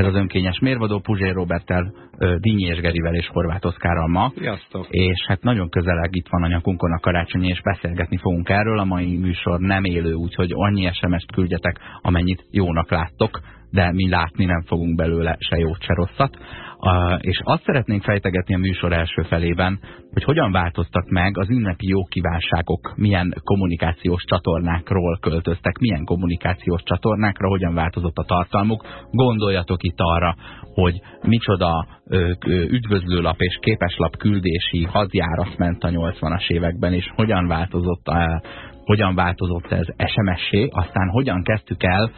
Ez az önkényes mérvadó Puzsér Roberttel, Dinyi és Gerivel és Horváth Oszkárral ma. Sziasztok. És hát nagyon közeleg itt van a nyakunkon a karácsony, és beszélgetni fogunk erről. A mai műsor nem élő, úgyhogy annyi SMS-t küldjetek, amennyit jónak láttok, de mi látni nem fogunk belőle se jót, se rosszat. És azt szeretnénk fejtegetni a műsor első felében, hogy hogyan változtak meg az ünnepi jó kívánságok, milyen kommunikációs csatornákról költöztek, milyen kommunikációs csatornákra, hogyan változott a tartalmuk. Gondoljatok itt arra, hogy micsoda üdvözlőlap és képeslap küldési hadjárat ment a 80-as években, és hogyan változott, a, hogyan változott ez SMS-é, aztán hogyan kezdtük el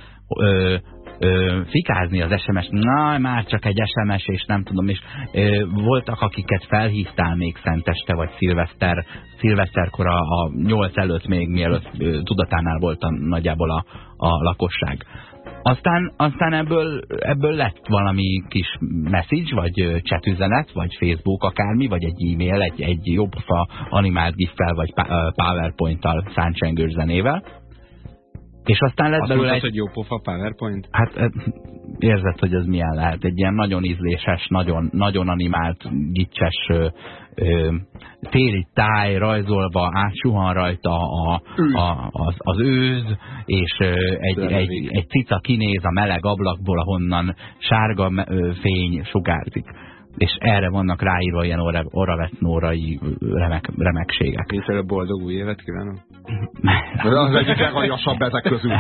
ö, fikázni az SMS, na már csak egy SMS, és nem tudom, és ö, voltak, akiket felhívtál még szenteste, vagy szilveszter, szilveszterkor a, a 8 előtt még, mielőtt ö, tudatánál volt a, nagyjából a, a lakosság. Aztán, aztán ebből, ebből lett valami kis message, vagy chatüzenet, vagy Facebook akármi, vagy egy e-mail, egy, egy jobbfa animált giffel, vagy powerpoint-tal száncsengős zenével. És aztán lett Azt belőle mondtad, egy... hogy jó pofa PowerPoint? Hát érzed, hogy ez milyen lehet. Egy ilyen nagyon ízléses, nagyon, nagyon animált, gicses ö, ö, téli táj rajzolva, átsuhan rajta a, a, az, az őz, és ö, egy, egy, egy cica kinéz a meleg ablakból, ahonnan sárga fény sugárzik és erre vannak ráírva ilyen oravetnórai remek, remekségek. Én boldog új évet kívánok. az egyik legaljasabb ezek közül.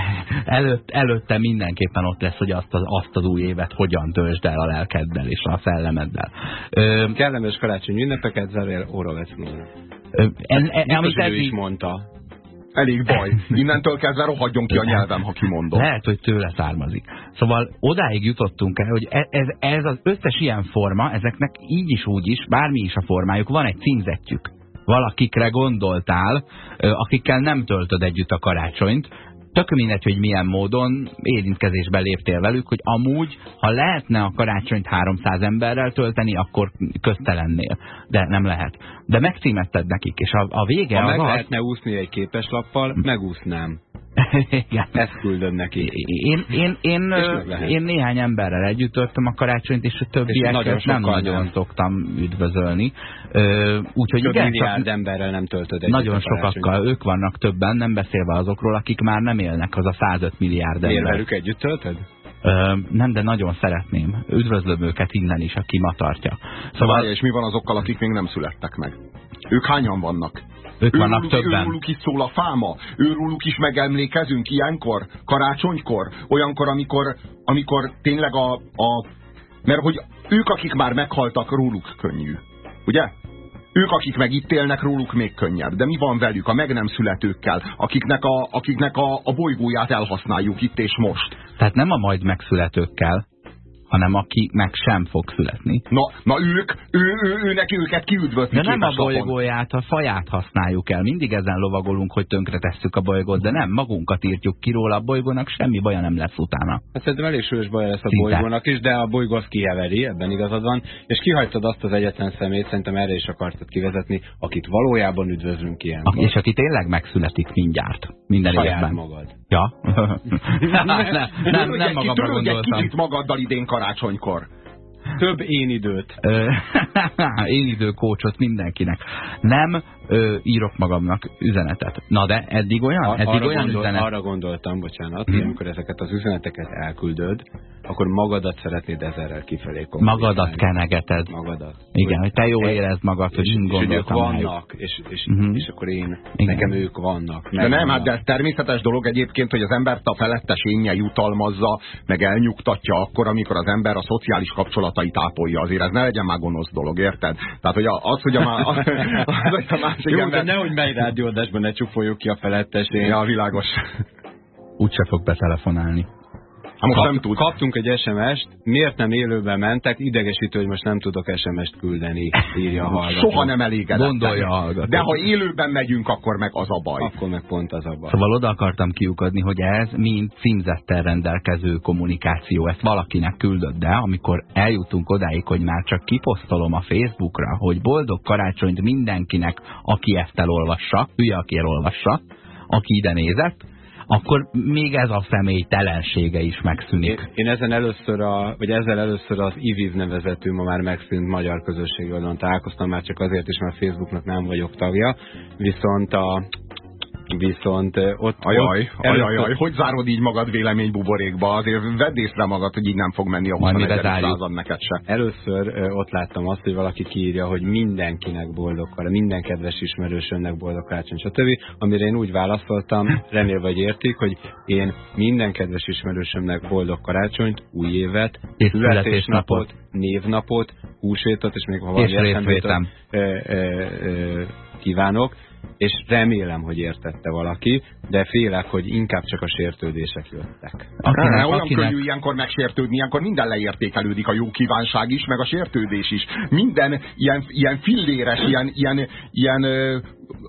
Előtt, előtte mindenképpen ott lesz, hogy azt az, azt az új évet hogyan töltsd el a lelkeddel és a szellemeddel. Ö, Kellemes karácsony ünnepeket zárjál oravetnóra. En, en, amit is mondta. Elég baj. Innentől kezdve rohadjon ki a nyelvem, ha kimondom. Lehet, hogy tőle származik. Szóval odáig jutottunk el, hogy e- ez, ez az összes ilyen forma, ezeknek így is úgy is, bármi is a formájuk, van egy címzetjük. Valakikre gondoltál, akikkel nem töltöd együtt a karácsonyt, tök mindegy, hogy milyen módon érintkezésbe léptél velük, hogy amúgy, ha lehetne a karácsonyt 300 emberrel tölteni, akkor köztelennél. De nem lehet. De megcímetted nekik, és a, a vége ha az meg az... lehetne úszni egy képeslappal, megúsznám. Igen. Ezt küldöm neki. Én, én, én, én néhány emberrel együtt töltöm a karácsonyt, és a többieket nem nagyon nem. szoktam üdvözölni. Úgyhogy igen, milliárd emberrel nem töltöd együtt Nagyon sokakkal, ők vannak többen, nem beszélve azokról, akik már nem élnek, az a 105 milliárd ember. Miért velük együtt töltöd? Ö, nem, de nagyon szeretném. Üdvözlöm őket innen is, aki ma tartja. Szóval... És mi van azokkal, akik még nem születtek meg? Ők hányan vannak? Ők vannak többen. Őróluk is szól a fáma, őróluk is megemlékezünk ilyenkor, karácsonykor, olyankor, amikor, amikor tényleg a, a... Mert hogy ők, akik már meghaltak, róluk könnyű. Ugye? Ők, akik meg itt élnek, róluk még könnyebb. De mi van velük, a meg nem születőkkel, akiknek a, akiknek a, a bolygóját elhasználjuk itt és most? Tehát nem a majd megszületőkkel, hanem aki meg sem fog születni. Na, na ők, ő, ő, őnek őket kiüdvözni. De nem a bolygóját, a faját használjuk el. Mindig ezen lovagolunk, hogy tönkretesszük a bolygót, de nem, magunkat írtjuk ki róla a bolygónak, semmi baja nem lesz utána. Hát szerintem elég súlyos baja lesz a Szinte. bolygónak is, de a bolygó azt kiheveri, ebben igazad van, és kihagytad azt az egyetlen szemét, szerintem erre is akartad kivezetni, akit valójában üdvözlünk ilyen. A, és aki tényleg megszületik mindjárt, minden Saját évben. magad. Ja? nem, nem, nem, nem magamra gondoltam. kicsit magaddal idén karácsonykor. Több én időt. én időkócsot mindenkinek. Nem ö, írok magamnak üzenetet. Na de eddig olyan, eddig arra olyan gondol, üzenet... Arra gondoltam, bocsánat, hmm. amikor ezeket az üzeneteket elküldöd, akkor magadat szeretnéd ezerrel kifelé Magadat kenegeted. Magadat. Igen, hogy te jól érezd magad, hogy és, gondoltam és ők vannak, és, és, uh -huh. és akkor én, Igen. nekem ők vannak. De nem, hát de ez természetes dolog egyébként, hogy az embert a felettes énje jutalmazza, meg elnyugtatja akkor, amikor az ember a szociális kapcsolatait ápolja. Azért ez ne legyen már gonosz dolog, érted? Tehát, hogy az, hogy a, az, hogy a másik Jó, ember... de nehogy mely rádiódásban ne csúfoljuk ki a felettesén. Ja, világos. Úgyse fog betelefonálni. Ha most Kap, nem tud. Kaptunk egy SMS-t, miért nem élőben mentek, idegesítő, hogy most nem tudok SMS-t küldeni, írja a hallgató. Soha nem elégedett. Gondolja a hallgató. De ha élőben megyünk, akkor meg az a baj. Akkor meg pont az a baj. Szóval oda akartam kiukadni, hogy ez mind címzettel rendelkező kommunikáció. Ezt valakinek küldött, de amikor eljutunk odáig, hogy már csak kiposztolom a Facebookra, hogy boldog karácsonyt mindenkinek, aki ezt elolvassa, hülye, aki elolvassa, aki ide nézett, akkor még ez a személy telensége is megszűnik. Én, én ezen először a, vagy ezzel először az IVIV nevezetű, ma már megszűnt magyar közösségi oldalon találkoztam, már csak azért is, mert Facebooknak nem vagyok tagja, viszont a Viszont ott... Ajaj, ajaj, ajaj, hogy zárod így magad véleménybuborékba? Azért vedd észre magad, hogy így nem fog menni a 21. század neked se. Először ott láttam azt, hogy valaki kiírja, hogy mindenkinek boldog minden kedves ismerősönnek boldog karácsony, stb. Amire én úgy válaszoltam, remélve, hogy értik, hogy én minden kedves ismerősömnek boldog karácsonyt, új évet, és születésnapot, névnapot, húsvétot, és még ha valami eszembe kívánok és remélem, hogy értette valaki, de félek, hogy inkább csak a sértődések jöttek. Akinek, ne, olyan akinek... könnyű ilyenkor megsértődni, ilyenkor minden leértékelődik, a jó kívánság is, meg a sértődés is. Minden ilyen, ilyen filléres, ilyen, ilyen, ilyen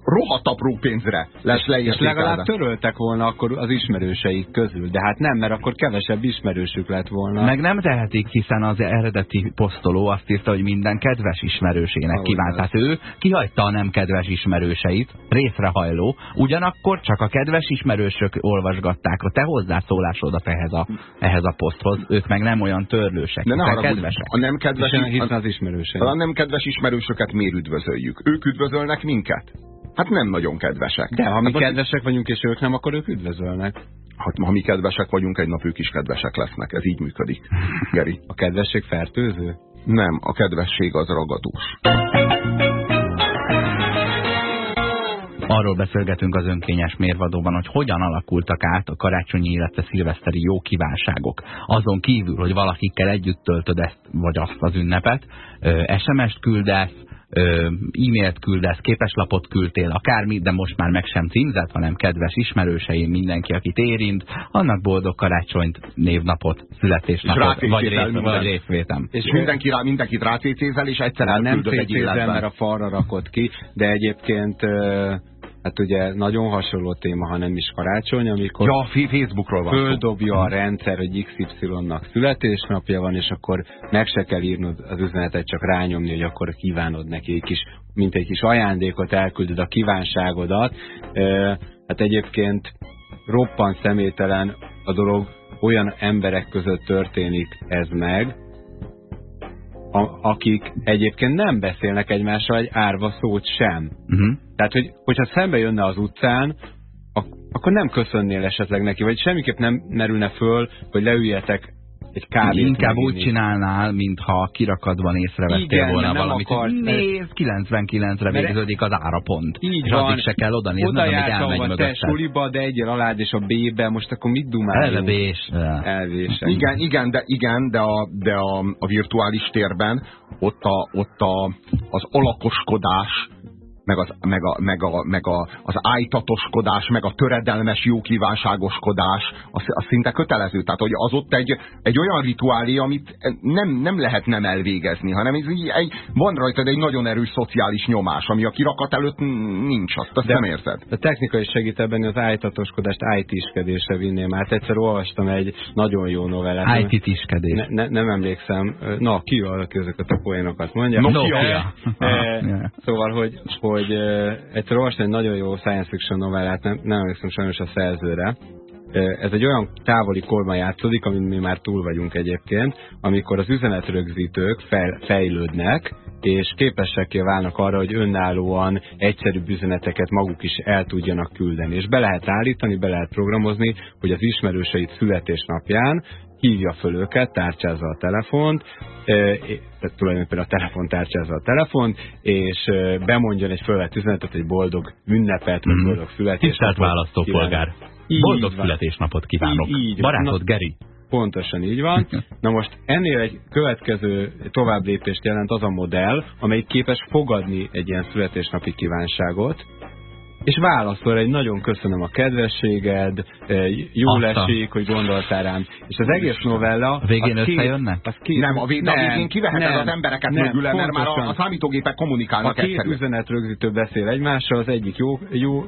rohadt apró pénzre lesz leértékelve. És legalább töröltek volna akkor az ismerőseik közül, de hát nem, mert akkor kevesebb ismerősük lett volna. Meg nem tehetik, hiszen az eredeti posztoló azt írta, hogy minden kedves ismerősének kívánt. Tehát ő kihagyta a nem kedves ismerőseit, részrehajló, ugyanakkor csak a kedves ismerősök olvasgatták a te hozzászólásodat ehhez a, ehhez a poszthoz, ők meg nem olyan törlősek, de ne kedvesek. A nem kedves, hiszen az ismerősök. A nem kedves ismerősöket miért üdvözöljük? Ők üdvözölnek minket? Hát nem nagyon kedvesek. De ha mi hát, kedvesek vagyunk, és ők nem, akkor ők üdvözölnek. Hát, ha mi kedvesek vagyunk, egy nap ők is kedvesek lesznek. Ez így működik. Geri. A kedvesség fertőző? Nem, a kedvesség az ragadós. Arról beszélgetünk az önkényes mérvadóban, hogy hogyan alakultak át a karácsonyi, illetve szilveszteri jó kívánságok. Azon kívül, hogy valakikkel együtt töltöd ezt vagy azt az ünnepet, SMS-t küldesz, e-mailt küldesz, képeslapot küldtél, akármi, de most már meg sem címzett, hanem kedves ismerőseim, mindenki, akit érint, annak boldog karácsonyt, névnapot, születésnapot, vagy, rész, vagy részvétem. És mindenki rá, mindenkit rácécézel, és egyszer elküldöd egy életben. mert a falra rakott ki, de egyébként hát ugye nagyon hasonló téma, ha nem is karácsony, amikor ja, Facebookról van földobja a rendszer, hogy XY-nak születésnapja van, és akkor meg se kell írnod az üzenetet, csak rányomni, hogy akkor kívánod neki egy kis, mint egy kis ajándékot, elküldöd a kívánságodat. Hát egyébként roppan szemételen a dolog, olyan emberek között történik ez meg, a, akik egyébként nem beszélnek egymással egy árva szót sem. Uh -huh. Tehát, hogy, hogyha szembe jönne az utcán, ak akkor nem köszönnél esetleg neki, vagy semmiképp nem merülne föl, hogy leüljetek egy kávét Inkább úgy csinálnál, mintha kirakadban észrevettél Igen, volna valamit. Akart, Nézd, 99-re végződik az árapont. Így és van. addig se kell oda nézned, amíg elmegy mögötted. Te suliba, de egyel alád és a B-be, most akkor mit dumáljunk? Elvés. Elvések. Igen, igen, de, igen, de, a, de a, a virtuális térben ott, a, ott a, az alakoskodás meg, az, meg, a, meg, a, meg a, az ájtatoskodás, meg a töredelmes jókívánságoskodás, az, az szinte kötelező. Tehát, hogy az ott egy, egy olyan rituálé, amit nem, nem lehet nem elvégezni, hanem ez így, egy, van rajtad egy nagyon erős szociális nyomás, ami a kirakat előtt nincs, azt, azt De, nem érzed. A technika is segít ebben, az ájtatoskodást ájtiskedésre vinném át. Egyszer olvastam egy nagyon jó novellát. Ájtiskedés. Ne, ne, nem emlékszem. Na, ki aki ezeket a poénokat mondja? Nokia. Nokia. E, szóval, hogy, hogy hogy egyszer olvastam egy nagyon jó science fiction novellát, nem, nem emlékszem sajnos a szerzőre, ez egy olyan távoli korban játszódik, amin mi már túl vagyunk egyébként, amikor az üzenetrögzítők fel, fejlődnek, és képesek válnak arra, hogy önállóan egyszerűbb üzeneteket maguk is el tudjanak küldeni. És be lehet állítani, be lehet programozni, hogy az ismerőseit születésnapján hívja föl őket, tárcsázza a telefont, tehát tulajdonképpen a telefon tárcsázza a telefont, és bemondjon egy fölvett üzenetet, hogy boldog ünnepet, vagy mm. boldog születésnapot. Tisztelt választópolgár! Boldog születésnapot kívánok! Így, így Barátod Na, Geri! Pontosan így van. Na most ennél egy következő tovább lépést jelent az a modell, amely képes fogadni egy ilyen születésnapi kívánságot, és válaszol egy nagyon köszönöm a kedvességed, jó esik, hogy gondoltál rám. És az egész novella... A végén az összejönnek? Az két, nem, a, vég, nem, a végén kiveheted nem, az embereket nem, mögül, mert már a, a számítógépek kommunikálnak A két üzenet rögzítő beszél egymással, az egyik jó, jó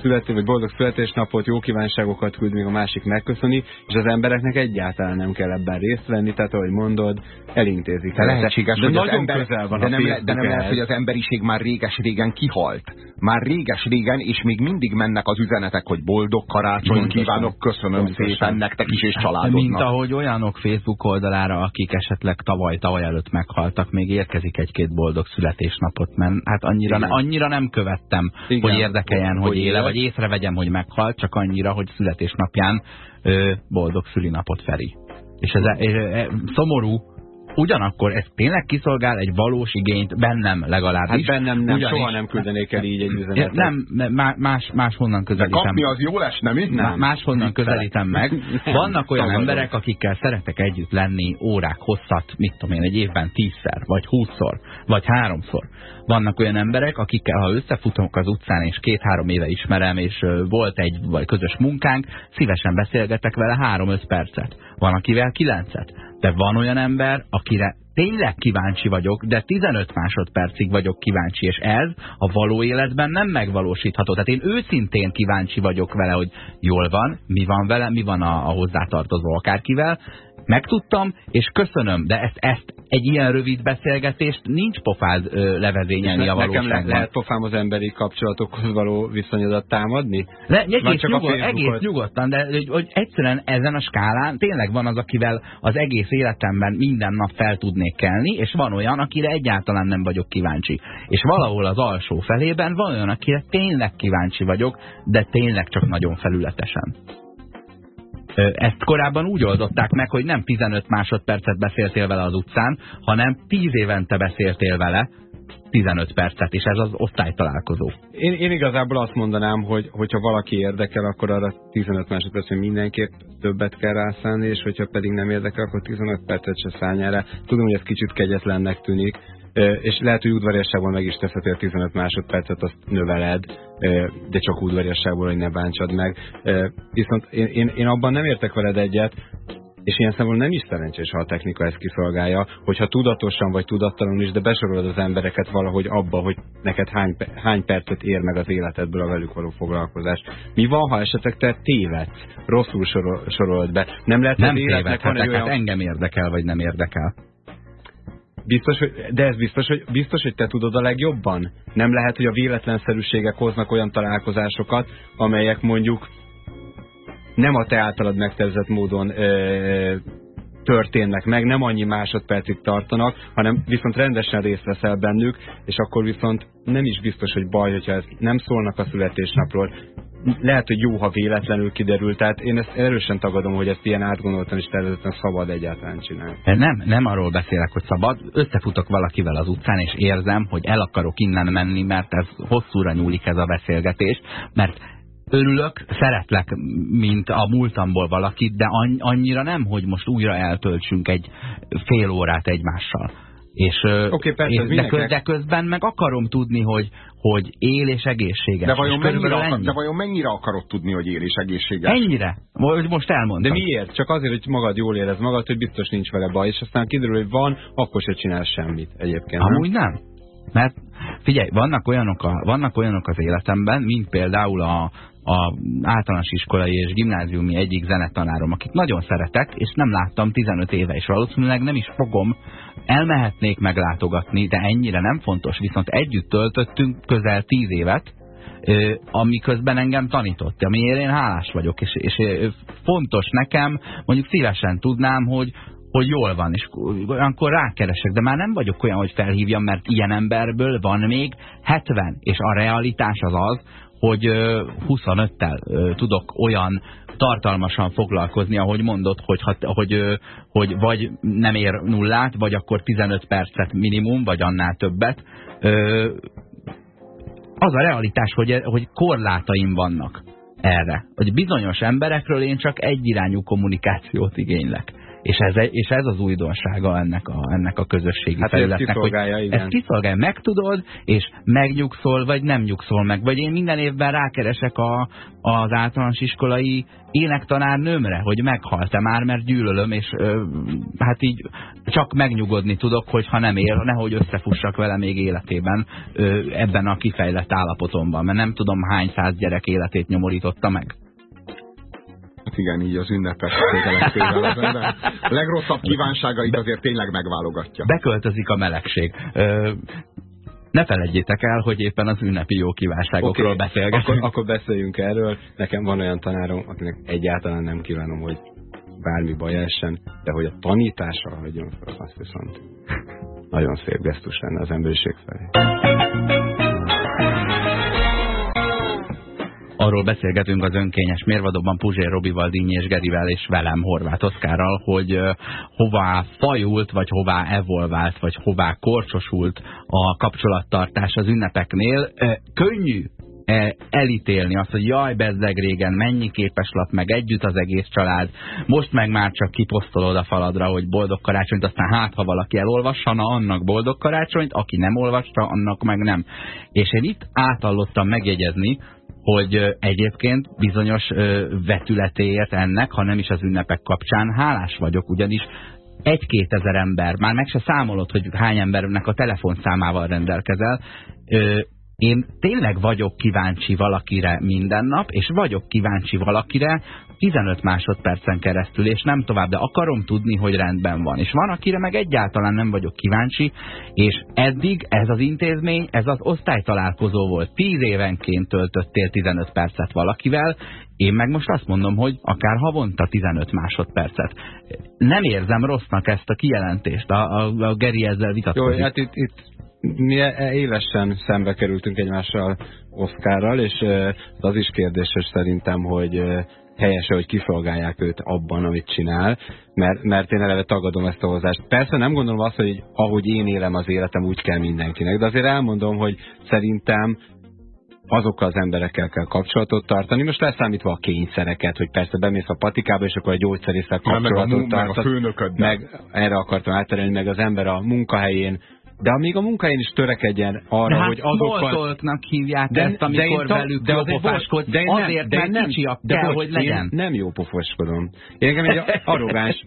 születés, vagy boldog születésnapot, jó kívánságokat küld, még a másik megköszöni, és az embereknek egyáltalán nem kell ebben részt venni, tehát ahogy mondod, elintézik. De lehetséges, de hogy nagyon az ember, közel van de nem, le, de nem lehet, hogy az emberiség már réges-régen kihalt. Már réges-régen, és még mindig mennek az üzenetek, hogy boldog karácsony, Pontosan. kívánok, köszönöm Pontosan. szépen nektek is, és Mint családodnak. ahogy olyanok Facebook oldalára, akik esetleg tavaly, tavaly előtt meghaltak, még érkezik egy-két boldog születésnapot, mert hát annyira, Igen. annyira nem követtem, Igen. hogy érdekeljen, hogy, Hogy éle, él. Vagy észrevegyem, hogy meghalt, csak annyira, hogy születésnapján ö, boldog szülinapot Feri. És ez e, e, szomorú, ugyanakkor ez tényleg kiszolgál egy valós igényt bennem legalábbis. Hát bennem nem, ugyanis- soha nem küldenék el így egy üzenetet. nem, má- más, máshonnan De közelítem. kapni az jó lesne, mi? Má- máshonnan közelítem meg. Nem, Vannak olyan tagadom. emberek, akikkel szeretek együtt lenni órák hosszat, mit tudom én, egy évben tízszer, vagy húszszor, vagy háromszor. Vannak olyan emberek, akikkel, ha összefutunk az utcán, és két-három éve ismerem, és volt egy vagy közös munkánk, szívesen beszélgetek vele három-öt percet. Van, akivel kilencet. De van olyan ember, akire tényleg kíváncsi vagyok, de 15 másodpercig vagyok kíváncsi, és ez a való életben nem megvalósítható. Tehát én őszintén kíváncsi vagyok vele, hogy jól van, mi van vele, mi van a, a hozzátartozó akárkivel, megtudtam, és köszönöm, de ezt, ezt egy ilyen rövid beszélgetést nincs pofád ö, levezényelni a Nekem valóságban. lehet pofám az emberi kapcsolatokhoz való viszonyodat támadni? Le, egész, csak nyugod, egész nyugodtan, de hogy, hogy egyszerűen ezen a skálán tényleg van az, akivel az egész életemben minden nap fel tudnék kelni, és van olyan, akire egyáltalán nem vagyok kíváncsi. És valahol az alsó felében van olyan, akire tényleg kíváncsi vagyok, de tényleg csak nagyon felületesen. Ezt korábban úgy oldották meg, hogy nem 15 másodpercet beszéltél vele az utcán, hanem 10 évente beszéltél vele 15 percet, és ez az osztálytalálkozó. Én, én igazából azt mondanám, hogy hogyha valaki érdekel, akkor arra 15 másodpercen mindenképp többet kell rászállni, és hogyha pedig nem érdekel, akkor 15 percet se szállj erre. Tudom, hogy ez kicsit kegyetlennek tűnik, és lehet, hogy udvariasságból meg is teszhetél 15 másodpercet, azt növeled, de csak udvariasságból, hogy ne bántsad meg. Viszont én, én, én abban nem értek veled egyet, és ilyen szempontból nem is szerencsés, ha a technika ezt kiszolgálja, hogyha tudatosan vagy tudattalanul is, de besorolod az embereket valahogy abba, hogy neked hány, hány percet ér meg az életedből a velük való foglalkozás. Mi van, ha esetleg te tévedsz, rosszul sorol, sorolod be? Nem lehet, Nem tévedhetek, hát olyan... engem érdekel, vagy nem érdekel. Biztos, hogy, de ez biztos hogy, biztos, hogy te tudod a legjobban? Nem lehet, hogy a véletlenszerűségek hoznak olyan találkozásokat, amelyek mondjuk nem a te általad megtervezett módon ö, történnek meg, nem annyi másodpercig tartanak, hanem viszont rendesen részt veszel bennük, és akkor viszont nem is biztos, hogy baj, hogyha ez nem szólnak a születésnapról. Lehet, hogy jó, ha véletlenül kiderül, tehát én ezt erősen tagadom, hogy ezt ilyen átgondoltan és tervezetten szabad egyáltalán csinálni. Nem, nem arról beszélek, hogy szabad. Összefutok valakivel az utcán, és érzem, hogy el akarok innen menni, mert ez hosszúra nyúlik ez a beszélgetés, mert örülök, szeretlek, mint a múltamból valakit, de annyira nem, hogy most újra eltöltsünk egy fél órát egymással. És, okay, persze, és de, mindenkinek- de közben meg akarom tudni, hogy, hogy él és egészséges. De vajon, mennyire, akar, de vajon mennyire akarod tudni, hogy él és egészséges? Ennyire? Vagy Most elmondtam. De miért? Csak azért, hogy magad jól érez magad, hogy biztos nincs vele baj, és aztán kiderül, hogy van, akkor se csinál semmit egyébként. nem? Amúgy nem. Mert figyelj, vannak olyanok, a, vannak olyanok az életemben, mint például a, a általános iskolai és gimnáziumi egyik zenetanárom, akit nagyon szeretek, és nem láttam 15 éve, és valószínűleg nem is fogom, elmehetnék meglátogatni, de ennyire nem fontos, viszont együtt töltöttünk közel 10 évet, amiközben engem tanított, amiért én hálás vagyok, és, és fontos nekem, mondjuk szívesen tudnám, hogy, hogy jól van, és olyankor rákeresek, de már nem vagyok olyan, hogy felhívjam, mert ilyen emberből van még 70, és a realitás az az, hogy ö, 25-tel ö, tudok olyan tartalmasan foglalkozni, ahogy mondod, hogy, hogy, hogy vagy nem ér nullát, vagy akkor 15 percet minimum, vagy annál többet. Az a realitás, hogy, hogy korlátaim vannak erre. Hogy bizonyos emberekről én csak egyirányú kommunikációt igénylek. És ez, és ez az újdonsága ennek a, ennek a közösségi hát felületnek. Ezt kiszolgálja, hogy igen. Ezt kiszolgálja, megtudod, és megnyugszol, vagy nem nyugszol meg. Vagy én minden évben rákeresek a, az általános iskolai énektanárnőmre, hogy meghalt-e már, mert gyűlölöm, és ö, hát így csak megnyugodni tudok, hogy ha nem él, nehogy összefussak vele még életében ö, ebben a kifejlett állapotomban, mert nem tudom hány száz gyerek életét nyomorította meg. Hát igen, így az ünnepes közelektével az ember. A legrosszabb kívánságait azért tényleg megválogatja. Beköltözik a melegség. Ö, ne felejtjétek el, hogy éppen az ünnepi jó kívánságokról okay. beszélgetünk. Akkor, akkor beszéljünk erről. Nekem van olyan tanárom, akinek egyáltalán nem kívánom, hogy bármi baj essen, de hogy a tanításra hagyjon fel, azt viszont nagyon szép gesztus lenne az emberiség felé. Arról beszélgetünk az önkényes mérvadóban Puzsér Robival, Dínyi és Gerivel és velem Horváth Oszkárral, hogy hová fajult, vagy hová evolvált, vagy hová korcsosult a kapcsolattartás az ünnepeknél. Könnyű elítélni azt, hogy jaj, bezzeg régen, mennyi képeslap, meg együtt az egész család, most meg már csak kiposztolod a faladra, hogy boldog karácsonyt, aztán hát, ha valaki elolvassa, na annak boldog karácsonyt, aki nem olvasta, annak meg nem. És én itt átallottam megjegyezni, hogy egyébként bizonyos vetületéért ennek, ha nem is az ünnepek kapcsán. Hálás vagyok, ugyanis egy-két ezer ember, már meg se számolod, hogy hány embernek a telefonszámával rendelkezel, én tényleg vagyok kíváncsi valakire minden nap, és vagyok kíváncsi valakire 15 másodpercen keresztül, és nem tovább, de akarom tudni, hogy rendben van. És van, akire meg egyáltalán nem vagyok kíváncsi, és eddig ez az intézmény, ez az osztálytalálkozó volt. 10 évenként töltöttél 15 percet valakivel, én meg most azt mondom, hogy akár havonta 15 másodpercet. Nem érzem rossznak ezt a kijelentést, a, a, a Geri ezzel vitatkozik. Jó, hát itt, itt mi e- e- élesen szembe kerültünk egymással Oszkárral, és az is kérdéses szerintem, hogy helyes hogy kiszolgálják őt abban, amit csinál, mert, mert én eleve tagadom ezt a hozást. Persze nem gondolom azt, hogy ahogy én élem az életem, úgy kell mindenkinek, de azért elmondom, hogy szerintem azokkal az emberekkel kell kapcsolatot tartani. Most leszámítva a kényszereket, hogy persze bemész a patikába, és akkor a gyógyszerészek kapcsolatot tartasz. Meg, a meg erre akartam átterelni, meg az ember a munkahelyén de amíg a munkáján is törekedjen arra, hát hogy azokkal... hívják de, ezt, amikor de velük de jópofáskodsz, de nem, azért, de mert nem, kicsi a de kell, hogy legyen. nem jópofoskodom. Én engem egy arrogáns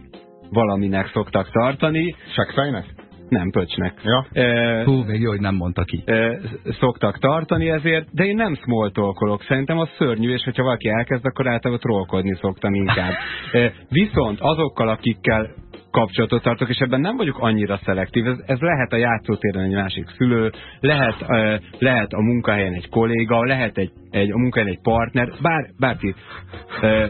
valaminek szoktak tartani. Seggfejnek? Nem, pöcsnek. Ja. E, Hú, még jó, hogy nem mondta ki. E, szoktak tartani ezért, de én nem smoltolkolok. Szerintem az szörnyű, és hogyha valaki elkezd, akkor általában trollkodni szoktam inkább. E, viszont azokkal, akikkel kapcsolatot tartok, és ebben nem vagyok annyira szelektív. Ez, ez lehet a játszótéren egy másik szülő, lehet, uh, lehet a munkahelyen egy kolléga, lehet egy, egy, a munkahelyen egy partner, bár, bárki. Uh,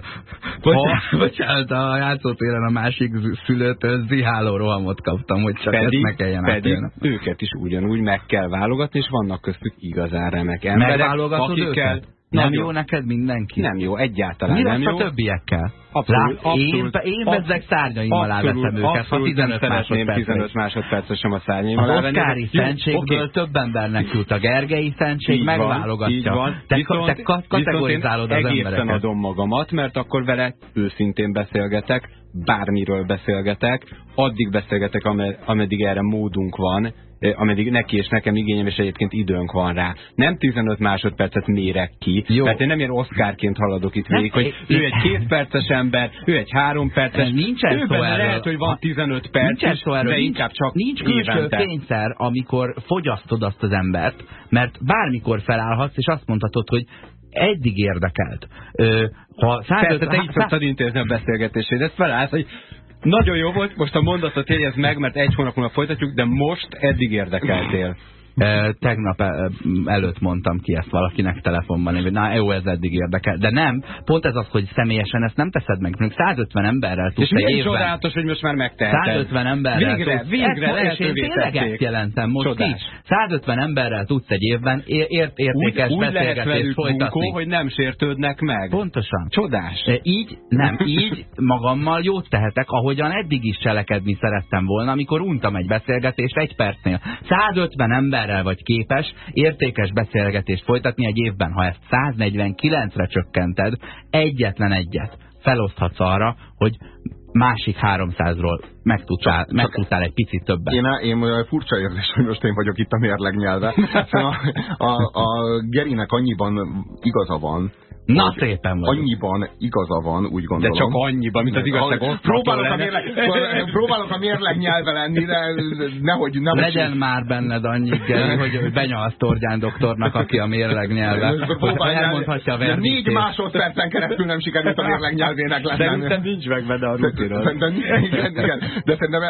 bocsánat, ha... bocsánat, a játszótéren a másik szülőtől ziháló rohamot kaptam, hogy csak pedig, ezt meg kelljen Pedig őket is ugyanúgy meg kell válogatni, és vannak köztük igazán remek emberek, akikkel... Őket? Nem, nem jó. jó neked mindenki? Nem jó, egyáltalán Mi nem jó. a többiekkel? Abszolút, Lát, abszolút, én, én bezzeg szárnyaim alá veszem őket, ha 15 másodperc. 15 másodperc sem a szárnyaim alá venni. Oszkári szentségből okay. több embernek jut a gergei szentség, így megválogatja. Így van. Te, viszont, te kategorizálod az egészen embereket. adom magamat, mert akkor vele őszintén beszélgetek, bármiről beszélgetek, addig beszélgetek, ameddig erre módunk van, ameddig neki és nekem igényem, és egyébként időnk van rá. Nem 15 másodpercet mérek ki, Jó. mert én nem ilyen oszkárként haladok itt végig, hogy ő egy két perces ember, ő egy három perces, nincsen ő szó erről. lehet, hogy van 15 perc, nincsen szó erről, de nincs, inkább csak Nincs külső kényszer, amikor fogyasztod azt az embert, mert bármikor felállhatsz, és azt mondhatod, hogy eddig érdekelt. Ö, ha 105, Persze, te így szoktad intézni a beszélgetésédet, felállsz, hogy nagyon jó volt, most a mondatot jegyez meg, mert egy hónap múlva folytatjuk, de most eddig érdekeltél. Tegnap előtt mondtam ki ezt valakinek telefonban, hogy na jó, ez eddig érdekel. De nem, pont ez az, hogy személyesen ezt nem teszed meg. Még 150 emberrel tudsz És milyen csodálatos, hogy most már megteheted. 150 emberrel Végre, tudsz, végre ezt, és én tényleg ezt jelentem most Csodás. ki. 150 emberrel tudsz egy évben ért, értékes úgy, úgy beszélgetést folytatni. Munkó, hogy nem sértődnek meg. Pontosan. Csodás. Így, nem, így magammal jót tehetek, ahogyan eddig is cselekedni szerettem volna, amikor untam egy beszélgetést egy percnél. 150 ember emberrel vagy képes értékes beszélgetést folytatni egy évben. Ha ezt 149-re csökkented, egyetlen egyet feloszthatsz arra, hogy másik 300-ról megtudtál, csak, megtudtál egy picit többet. Én, én furcsa érzés, hogy most én vagyok itt a mérleg nyelve. Szóval a, a, a Gerinek annyiban igaza van, Na szépen van. Annyiban igaza van, úgy gondolom. De csak annyiban, mint az igazság. Próbálok a, mérleg, próbálok a mérleg nyelve lenni, de nehogy... Nem Legyen úgy... már benned annyi, Geri, hogy benyalsz Tordján doktornak, aki a mérleg nyelve. Hogy elmondhatja a verdítét. Négy másodpercen keresztül nem sikerült a mérleg nyelvének lenni. Szerintem nincs meg benne a rutinod. Igen, igen. De szerintem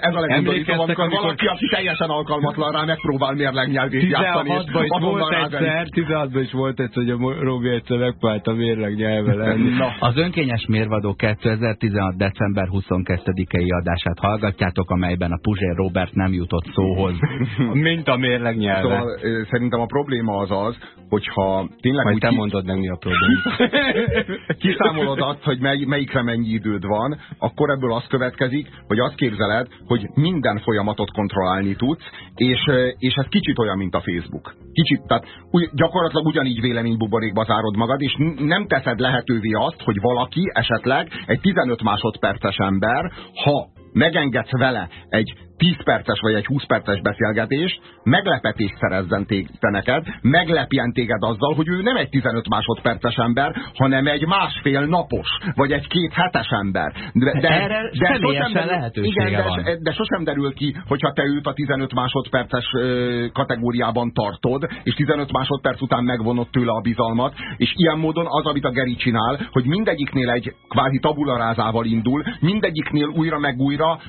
ez a legundorítóbb, amikor valaki, aki teljesen alkalmatlan rá, megpróbál mérleg nyelvét játszani. 16-ban is volt egyszer, 16-ban is volt egyszer, hogy a Robi egyszer megpróbált a mérleg nyelve lenni. Na. Az önkényes mérvadó 2016. december 22-i adását hallgatjátok, amelyben a Puzsér Robert nem jutott szóhoz. Mint a mérleg nyelve. Szóval, szerintem a probléma az az, hogyha tényleg Majd te ki... mondod meg mi a probléma. Kiszámolod azt, hogy mely, melyikre mennyi időd van, akkor ebből az következik, hogy azt képzeled, hogy minden folyamatot kontrollálni tudsz, és, és ez kicsit olyan, mint a Facebook. Kicsit, tehát úgy, gyakorlatilag ugyanígy véleménybuborékba zárod magad, és nem teszed lehetővé azt, hogy valaki esetleg egy 15 másodperces ember, ha megengedsz vele egy 10 perces vagy egy 20 perces beszélgetés meglepetést szerezzen te neked, meglepjen téged azzal, hogy ő nem egy 15 másodperces ember, hanem egy másfél napos, vagy egy két hetes ember. De, de, Erre de sosem derül, lehetősége igen, van. De, de sosem derül ki, hogyha te őt a 15 másodperces ö, kategóriában tartod, és 15 másodperc után megvonod tőle a bizalmat, és ilyen módon az, amit a Geri csinál, hogy mindegyiknél egy kvázi tabularázával indul, mindegyiknél újra meg újra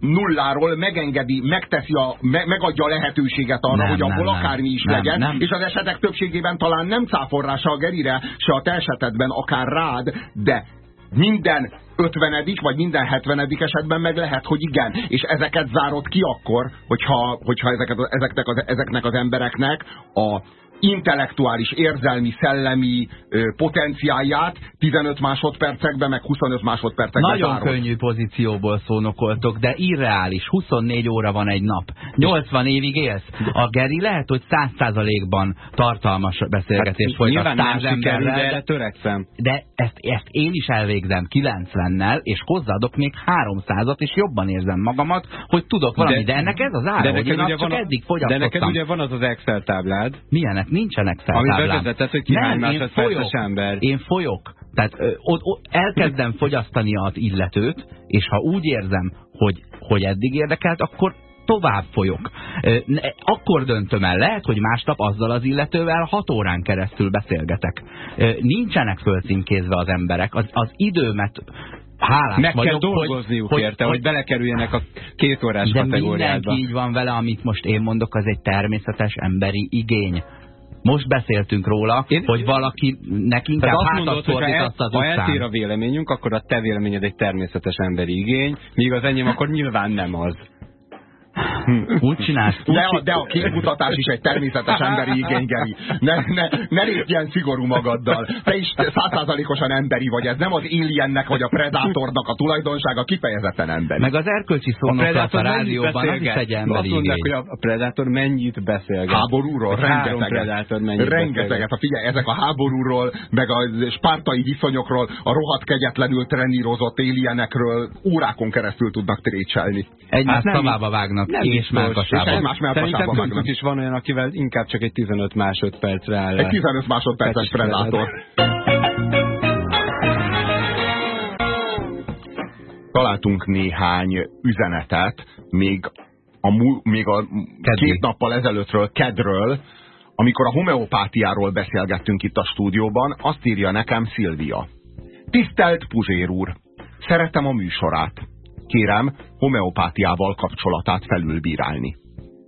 nulláról megengedi, megteszi a, me, megadja a lehetőséget arra, nem, hogy abból nem, akármi is nem, legyen, nem. és az esetek többségében talán nem cáforrá se a Gerire, se a te esetedben, akár rád, de minden ötvenedik, vagy minden hetvenedik esetben meg lehet, hogy igen. És ezeket zárod ki akkor, hogyha, hogyha ezeket, ezeknek, az, ezeknek az embereknek a intellektuális, érzelmi, szellemi ö, potenciáját 15 másodpercekben, meg 25 másodpercekben Nagyon zárod. könnyű pozícióból szónokoltok, de irreális. 24 óra van egy nap. 80 évig élsz. A Geri lehet, hogy 100%-ban tartalmas beszélgetést hát, folytat száz emberrel. De törekszem. De ezt, ezt én is elvégzem 90-nel, és hozzáadok még 300-at, és jobban érzem magamat, hogy tudok valami. De, de ennek ez az ára, de hogy én ugye van a, eddig De neked ugye van az az Excel táblád. Milyenek? nincsenek feltáblám. Ami bevezetett, hogy ki hány másodperces ember. Én folyok. Tehát ö, ö, elkezdem fogyasztani az illetőt, és ha úgy érzem, hogy, hogy eddig érdekelt, akkor tovább folyok. Akkor döntöm el, lehet, hogy másnap azzal az illetővel hat órán keresztül beszélgetek. Nincsenek fölcímkézve az emberek. Az, az időmet hálás Meg vagyok, kell dolgozniuk hogy, érte, hogy, hogy belekerüljenek a két órás de kategóriába. De így van vele, amit most én mondok, az egy természetes emberi igény. Most beszéltünk róla, Én, hogy valaki nekünk inkább hátat fordított az Ha eltér a véleményünk, akkor a te véleményed egy természetes emberi igény, míg az enyém akkor nyilván nem az. Hm, úgy csinálsz. De a, de a képmutatás is egy természetes emberi igény, Geri. Ne, ne, ne légy ilyen szigorú magaddal. Te is százszázalékosan emberi vagy. Ez nem az aliennek vagy a predátornak a tulajdonsága, kifejezetten emberi. Meg az erkölcsi szónak a, a rádióban az is egy emberi Azt mondják, hogy a predátor mennyit beszélget. Háborúról? Rengeteget. Rengeteget. Ha figyelj, ezek a háborúról, meg a spártai viszonyokról, a rohadt kegyetlenül trenírozott alienekről órákon keresztül tudnak trécselni. Egymás szavába vágnak vannak, nem és melkasába. Szerintem köztük is van olyan, akivel inkább csak egy 15 másodpercre áll. Egy 15 másodperces predátor. Találtunk néhány üzenetet, még a, még a két nappal ezelőttről, kedről, amikor a homeopátiáról beszélgettünk itt a stúdióban, azt írja nekem Szilvia. Tisztelt Puzsér úr! Szeretem a műsorát kérem homeopátiával kapcsolatát felülbírálni.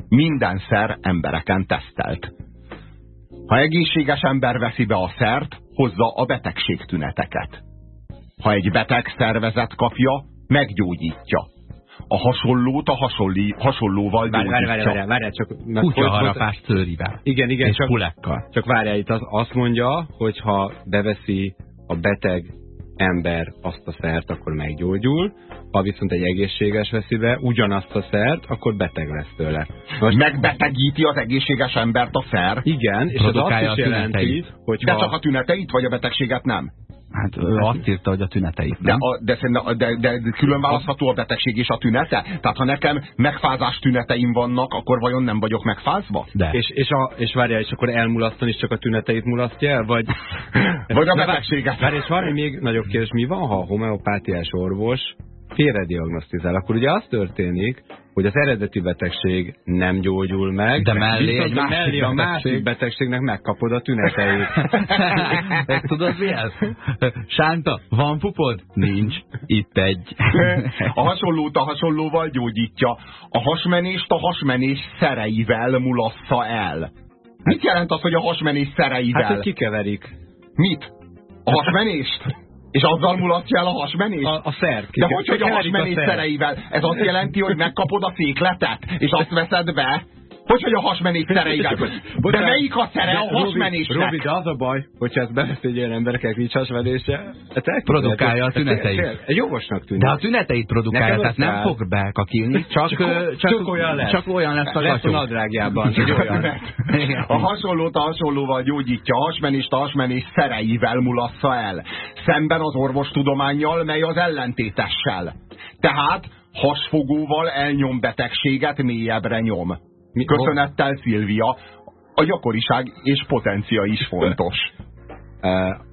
Minden szer embereken tesztelt. Ha egészséges ember veszi be a szert, hozza a betegség tüneteket. Ha egy beteg szervezet kapja, meggyógyítja. A hasonlót a hasonlí, hasonlóval várj, gyógyítja. Várj, várj, várj, csak... Kutyaharapás szőrivel. Igen, igen. És csak, pulekkal. Csak várjál, itt az, azt mondja, hogy ha beveszi a beteg ember azt a szert, akkor meggyógyul, ha viszont egy egészséges veszi be ugyanazt a szert, akkor beteg lesz tőle. Most megbetegíti az egészséges embert a szer? Igen, és az azt is jelenti, hogy De csak a tüneteit, vagy a betegséget nem? Hát ő azt írta, hogy a tüneteit, De, a, de, de, de, de külön választható a betegség és a tünete? Tehát ha nekem megfázás tüneteim vannak, akkor vajon nem vagyok megfázva? De. És, és, a, és várjál, és akkor elmulasztani is csak a tüneteit mulasztja el? Vagy, Vagy a betegséget? Várj, és valami még nagyobb kérdés, mi van, ha a homeopátiás orvos félrediagnosztizál? Akkor ugye az történik, hogy az eredeti betegség nem gyógyul meg, De mellé egy másik mellé a betegség. másik betegségnek megkapod a tüneteit. Ezt tudod mi ez? Sánta, van pupod? Nincs. Itt egy. A hasonlót a hasonlóval gyógyítja. A hasmenést a hasmenés szereivel mulassza el. Mit jelent az, hogy a hasmenés szereivel? Hát, hogy kikeverik Mit? A hasmenést? És azzal mulatja el a hasmenést? a, a szer. De hogy, hogy a hasmenés szer. szereivel? Ez azt jelenti, hogy megkapod a fékletet, és azt veszed be? Hogy, hogy a hasmenés szereivel? De Bocsánat, melyik a szere de a hasmenésnek? Robi, de az a baj, hogyha ezt bevesz egy olyan embereknek nincs hasmenése, hát. Produkálja a tüneteit. jogosnak tűnik. De a tüneteit produkálja, tehát nem fog belkakilni, csak, Csak- csak, olyan lesz. Csak olyan lesz a Lesz a nadrágjában. A hasonlót a hasonlóval gyógyítja, a hasmenést a hasmenés szereivel mulassza el. Szemben az orvostudományjal, mely az ellentétessel. Tehát hasfogóval elnyom betegséget, mélyebbre nyom. Köszönettel, Szilvia. A gyakoriság és potencia is fontos.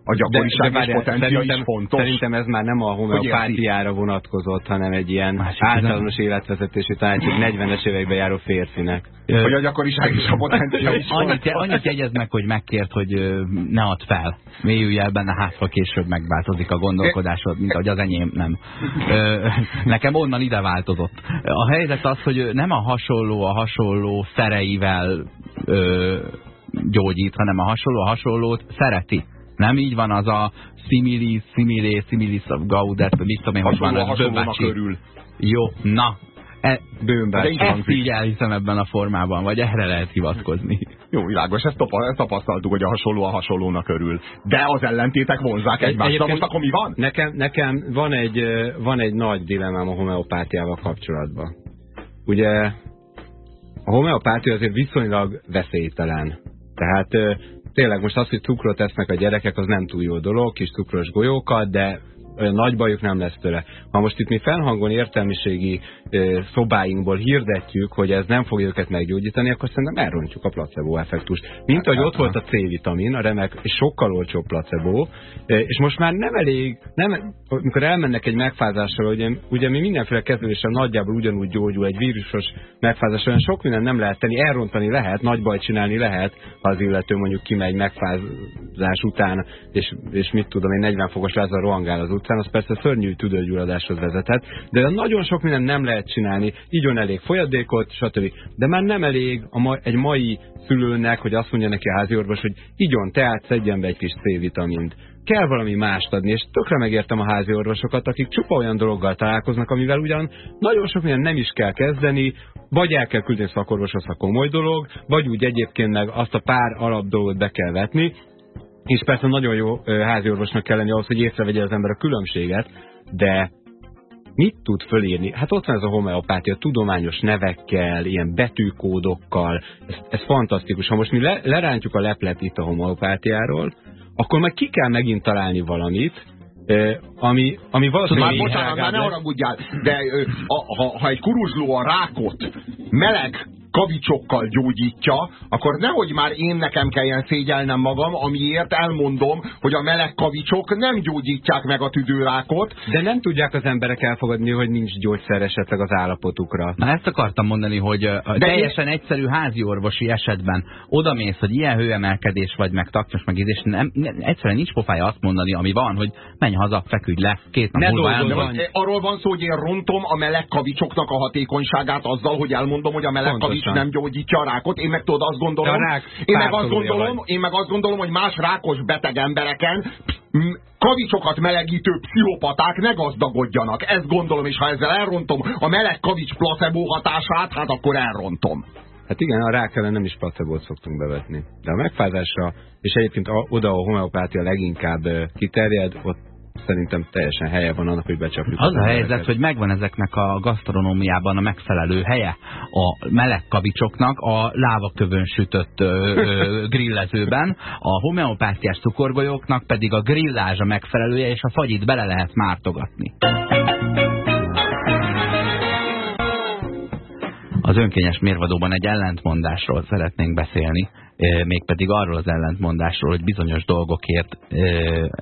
A gyakoriság és várjál, potencia szerintem, is fontos. Szerintem ez már nem a homeopátiára vonatkozott, hanem egy ilyen Másik általános életvezetési tanács, egy 40-es években járó férfinek. Hogy a gyakoriság és a potencia is Annyit, annyit jegyez meg, hogy megkért, hogy ne add fel. Mélyülj el benne, hát ha később megváltozik a gondolkodásod, mint ahogy az enyém nem. Nekem onnan ide változott. A helyzet az, hogy nem a hasonló a hasonló szereivel gyógyít, hanem a hasonló a hasonlót szereti. Nem így van az a simili, simile, similis of gaudet, mit tudom én, hogy van Hasonló a ez bőbácsi. örül. Jó, na. E, így ezt így elhiszem ebben a formában, vagy erre lehet hivatkozni. Jó, világos, ezt, tapa, ezt tapasztaltuk, hogy a hasonló a hasonlónak örül. De az ellentétek vonzák Egy- egymást. Na most akkor mi van? Nekem, nekem van, egy, van egy nagy dilemmám a homeopátiával kapcsolatban. Ugye a homeopátia azért viszonylag veszélytelen. Tehát tényleg most az, hogy cukrot esznek a gyerekek, az nem túl jó dolog, kis cukros golyókat, de olyan nagy bajuk nem lesz tőle. Ha most itt mi felhangon értelmiségi szobáinkból hirdetjük, hogy ez nem fogja őket meggyógyítani, akkor szerintem elrontjuk a placebo effektust. Mint ahogy ott volt a C-vitamin, a remek és sokkal olcsóbb placebo, és most már nem elég, nem, amikor elmennek egy megfázásra, ugye, ugye mi mindenféle kezeléssel nagyjából ugyanúgy gyógyul egy vírusos megfázásra, olyan sok minden nem lehet tenni, elrontani lehet, nagy bajt csinálni lehet, ha az illető mondjuk kimegy megfázás után, és, és mit tudom én, 40 fokos lázal rohangál az utcán, az persze szörnyű tüdőgyulladáshoz vezethet, de nagyon sok minden nem lehet csinálni, igyon elég folyadékot, stb. De már nem elég a ma, egy mai szülőnek, hogy azt mondja neki a házi orvos, hogy igyon teát, szedjen be egy kis C-vitamint. Kell valami mást adni, és tökre megértem a házi orvosokat, akik csupa olyan dologgal találkoznak, amivel ugyan nagyon sok minden nem is kell kezdeni, vagy el kell küldeni szakorvoshoz, ha komoly dolog, vagy úgy egyébként meg azt a pár alap dolgot be kell vetni, és persze nagyon jó háziorvosnak kell lenni ahhoz, hogy észrevegye az ember a különbséget, de mit tud fölírni? Hát ott van ez a homeopátia, tudományos nevekkel, ilyen betűkódokkal, ez, ez fantasztikus. Ha most mi le, lerántjuk a leplet itt a homeopátiáról, akkor meg ki kell megint találni valamit, ami, ami valószínűleg... Már bocsánat, már ne haragudjál, de ö, a, ha, ha egy kuruzsló a rákot meleg kavicsokkal gyógyítja, akkor nehogy már én nekem kelljen szégyelnem magam, amiért elmondom, hogy a meleg kavicsok nem gyógyítják meg a tüdőrákot. De nem tudják az emberek elfogadni, hogy nincs gyógyszer esetleg az állapotukra. Na ezt akartam mondani, hogy a De teljesen egyszerű házi orvosi esetben odamész, hogy ilyen hőemelkedés vagy, meg taknyos, meg ízés, nem, nem, egyszerűen nincs pofája azt mondani, ami van, hogy menj haza, feküdj le, két nap Ne múlva eh, arról van szó, hogy én rontom a meleg kavicsoknak a hatékonyságát azzal, hogy elmondom, hogy a meleg Pontosan. Kavics nem gyógyítja a rákot. Én meg tudod azt gondolom, én meg azt gondolom, én meg azt gondolom, hogy más rákos beteg embereken kavicsokat melegítő pszichopaták ne gazdagodjanak. Ezt gondolom, és ha ezzel elrontom a meleg kavics placebo hatását, hát akkor elrontom. Hát igen, a rák ellen nem is placebót szoktunk bevetni. De a megfázásra, és egyébként a, oda a homeopátia leginkább kiterjed, ott szerintem teljesen helye van annak, hogy becsapjuk. Az a helyzet, hogy megvan ezeknek a gasztronómiában a megfelelő helye. A meleg kavicsoknak a lávakövön sütött ö, ö, grillezőben, a homeopátiás cukorgolyóknak pedig a grillázs a megfelelője, és a fagyit bele lehet mártogatni. Az önkényes mérvadóban egy ellentmondásról szeretnénk beszélni, mégpedig arról az ellentmondásról, hogy bizonyos dolgokért,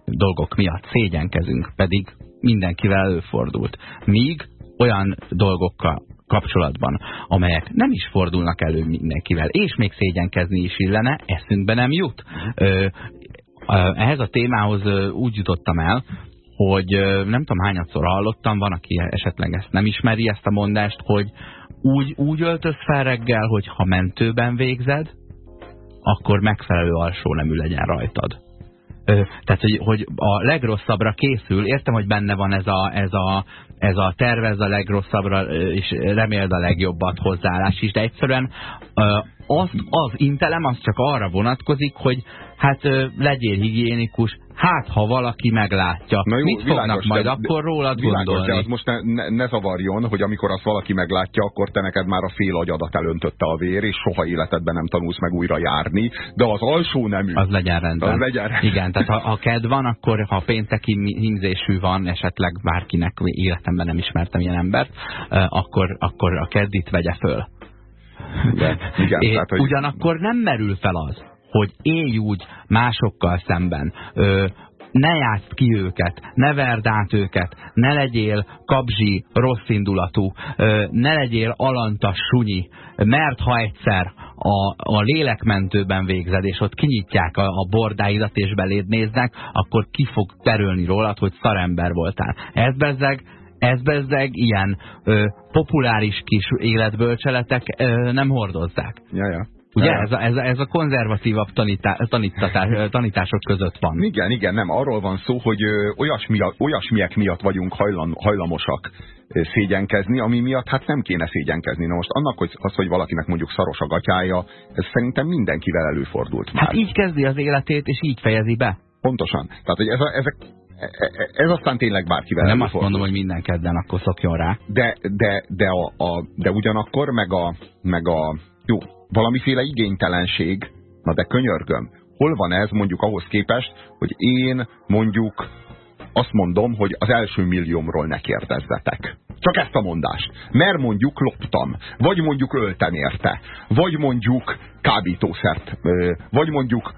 dolgok miatt szégyenkezünk, pedig mindenkivel előfordult. Míg olyan dolgokkal kapcsolatban, amelyek nem is fordulnak elő mindenkivel, és még szégyenkezni is illene, eszünkbe nem jut. Ehhez a témához úgy jutottam el, hogy nem tudom hányadszor hallottam, van, aki esetleg ezt nem ismeri, ezt a mondást, hogy úgy, úgy öltöz fel reggel, hogy ha mentőben végzed, akkor megfelelő alsó nemű legyen rajtad. Ö, tehát, hogy, hogy a legrosszabbra készül, értem, hogy benne van ez a, ez a, ez a tervez a legrosszabbra, és reméld a legjobbat hozzáállás is, de egyszerűen az, az intelem az csak arra vonatkozik, hogy hát legyél higiénikus, hát ha valaki meglátja, Na jó, mit fognak világos, majd de, akkor rólad világos, gondolni? De az most ne, ne, ne zavarjon, hogy amikor azt valaki meglátja, akkor te neked már a fél agyadat elöntötte a vér, és soha életedben nem tanulsz meg újra járni, de az alsó nemű. Az legyen rendben. Az legyen rendben. Igen, tehát ha, ha ked van, akkor ha pénteki hímzésű van, esetleg bárkinek életemben nem ismertem ilyen embert, akkor, akkor a keddit vegye föl. De, igen, é, tehát, hogy... Ugyanakkor nem merül fel az, hogy élj úgy másokkal szemben, ö, ne játszd ki őket, ne verd át őket, ne legyél kabzsi, rosszindulatú, ne legyél alantas, sunyi, mert ha egyszer a, a lélekmentőben végzed, és ott kinyitják a, a bordáidat, és beléd néznek, akkor ki fog terülni rólad, hogy szarember voltál. Ez bezzeg, ez bezzeg ilyen ö, populáris kis életbölcseletek ö, nem hordozzák. Ja, ja. Ugye ez a, ez a, ez a konzervatívabb tanítá, tanítatás, tanítások között van. Igen, igen, nem. Arról van szó, hogy olyasmi, olyasmiek miatt vagyunk hajlan, hajlamosak szégyenkezni, ami miatt hát nem kéne szégyenkezni. Na most annak, hogy az, hogy valakinek mondjuk szaros a gatyája, ez szerintem mindenkivel előfordult már. Hát így kezdi az életét, és így fejezi be. Pontosan. Tehát, hogy ez, a, ezek, e, ez aztán tényleg bárkivel Nem azt mondom, hogy minden kedden akkor szokjon rá. De, de, de, a, a, de ugyanakkor meg a, meg a jó, valamiféle igénytelenség, na de könyörgöm, hol van ez mondjuk ahhoz képest, hogy én mondjuk azt mondom, hogy az első milliómról ne kérdezzetek. Csak ezt a mondást. Mert mondjuk loptam, vagy mondjuk öltem érte, vagy mondjuk kábítószert, vagy mondjuk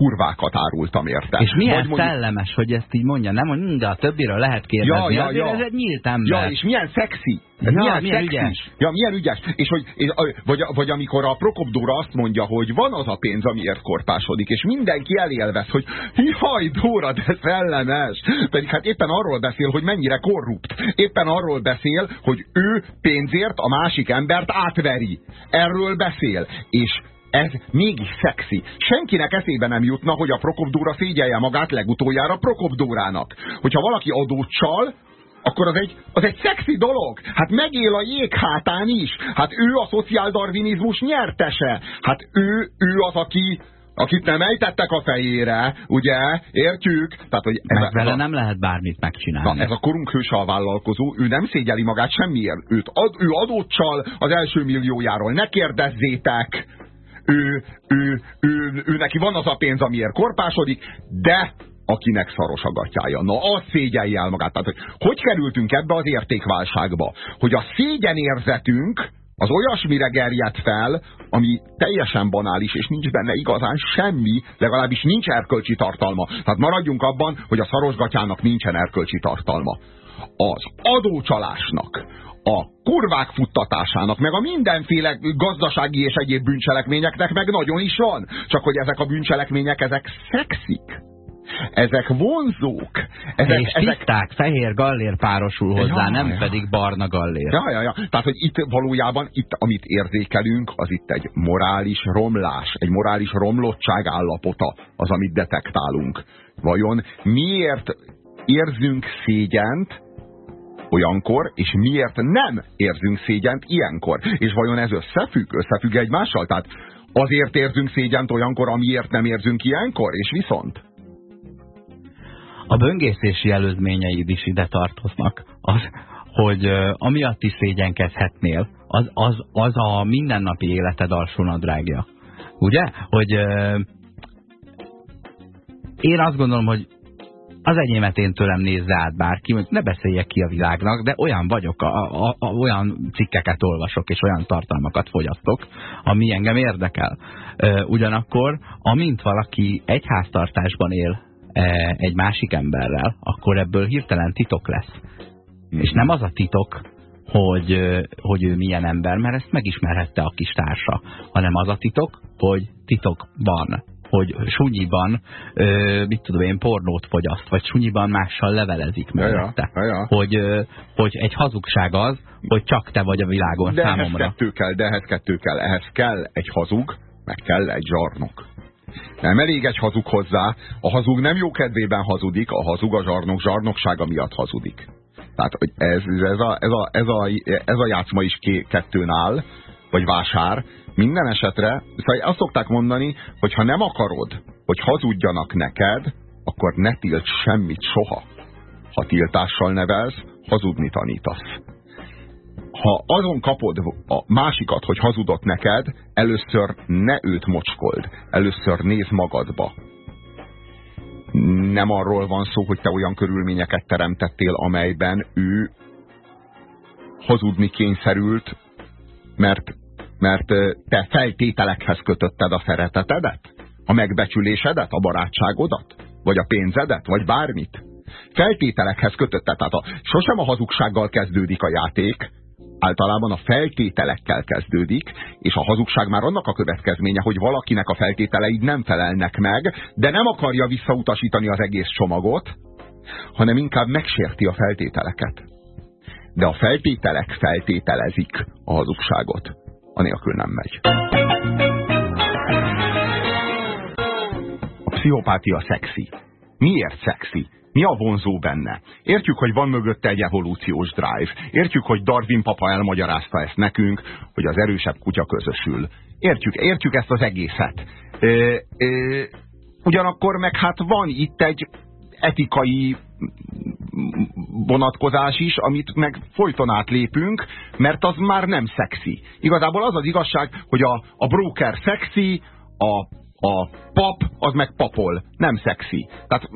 kurvákat árultam érte. És milyen Vagy mondjuk... szellemes, hogy ezt így mondja, nem, hogy de a többiről lehet kérdezni, ja, ja, ja. ez egy nyílt ember. Ja, és milyen szexi. Ja, milyen, milyen szexi. ügyes. Ja, milyen ügyes. És hogy, és, vagy, vagy amikor a Prokop azt mondja, hogy van az a pénz, amiért korpásodik, és mindenki elélvez, hogy jaj, Dóra, de szellemes. Pedig hát éppen arról beszél, hogy mennyire korrupt. Éppen arról beszél, hogy ő pénzért a másik embert átveri. Erről beszél. És ez mégis szexi. Senkinek eszébe nem jutna, hogy a Prokopdóra szégyelje magát legutoljára Prokopdórának. Hogyha valaki adót csal, akkor az egy, az egy szexi dolog. Hát megél a jéghátán is. Hát ő a szociáldarvinizmus nyertese. Hát ő, ő az, aki, akit nem ejtettek a fejére, ugye? Értjük? Tehát, hogy ez Meg vele a, nem lehet bármit megcsinálni. Na, ez a korunk hőse a vállalkozó, ő nem szégyeli magát semmiért. Őt ad, ő adót csal az első milliójáról. Ne kérdezzétek! Ő, ő, ő, ő neki van az a pénz, amiért korpásodik, de akinek szaros a gatyája. Na, az szégyelje el magát. Tehát, hogy, hogy kerültünk ebbe az értékválságba? Hogy a szégyenérzetünk az olyasmire gerjed fel, ami teljesen banális, és nincs benne igazán semmi, legalábbis nincs erkölcsi tartalma. Tehát maradjunk abban, hogy a szaros gatyának nincsen erkölcsi tartalma. Az adócsalásnak, a kurvák futtatásának, meg a mindenféle gazdasági és egyéb bűncselekményeknek meg nagyon is van. Csak hogy ezek a bűncselekmények, ezek szexik. Ezek vonzók. Ezek, és tiszták, ezek... fehér gallér párosul hozzá, ja, nem ja. pedig barna gallér. Ja, ja, ja. Tehát, hogy itt valójában, itt, amit érzékelünk, az itt egy morális romlás, egy morális romlottság állapota, az, amit detektálunk. Vajon miért érzünk szégyent, olyankor, és miért nem érzünk szégyent ilyenkor. És vajon ez összefügg? Összefügg egymással? Tehát azért érzünk szégyent olyankor, amiért nem érzünk ilyenkor, és viszont? A böngészési előzményeid is ide tartoznak. Az, hogy uh, amiatt is szégyenkezhetnél, az, az, az a mindennapi életed alsónadrágja. Ugye? Hogy uh, én azt gondolom, hogy az enyémet én tőlem nézze át bárki, hogy ne beszéljek ki a világnak, de olyan vagyok, a, a, a, olyan cikkeket olvasok, és olyan tartalmakat fogyasztok, ami engem érdekel. Ugyanakkor, amint valaki egy háztartásban él e, egy másik emberrel, akkor ebből hirtelen titok lesz. Mm. És nem az a titok, hogy, hogy ő milyen ember, mert ezt megismerhette a kis társa, hanem az a titok, hogy titokban hogy sunyiban, ö, mit tudom én, pornót fogyaszt, vagy sunyiban mással levelezik mellette. Ja, ja. Hogy, ö, hogy egy hazugság az, hogy csak te vagy a világon de számomra. Ehhez kettő kell, de ehhez kettő kell. Ehhez kell egy hazug, meg kell egy zsarnok. Nem elég egy hazug hozzá. A hazug nem jó kedvében hazudik, a hazug a zsarnok zsarnoksága miatt hazudik. Tehát ez, ez, a, ez, a, ez, a, ez a játszma is kettőn áll, vagy vásár, minden esetre, szóval azt szokták mondani, hogy ha nem akarod, hogy hazudjanak neked, akkor ne tilt semmit soha. Ha tiltással nevelsz, hazudni tanítasz. Ha azon kapod a másikat, hogy hazudott neked, először ne őt mocskold, először néz magadba. Nem arról van szó, hogy te olyan körülményeket teremtettél, amelyben ő hazudni kényszerült, mert mert te feltételekhez kötötted a szeretetedet? A megbecsülésedet? A barátságodat? Vagy a pénzedet? Vagy bármit? Feltételekhez kötötted. Tehát a, sosem a hazugsággal kezdődik a játék, általában a feltételekkel kezdődik, és a hazugság már annak a következménye, hogy valakinek a feltételeid nem felelnek meg, de nem akarja visszautasítani az egész csomagot, hanem inkább megsérti a feltételeket. De a feltételek feltételezik a hazugságot anélkül nem megy. A pszichopátia szexi. Miért szexi? Mi a vonzó benne? Értjük, hogy van mögötte egy evolúciós drive. Értjük, hogy Darwin papa elmagyarázta ezt nekünk, hogy az erősebb kutya közösül. Értjük, értjük ezt az egészet. Ö, ö, ugyanakkor meg hát van itt egy etikai vonatkozás is, amit meg folyton átlépünk, mert az már nem szexi. Igazából az az igazság, hogy a, a broker szexi, a a pap, az meg papol, nem szexi. Tehát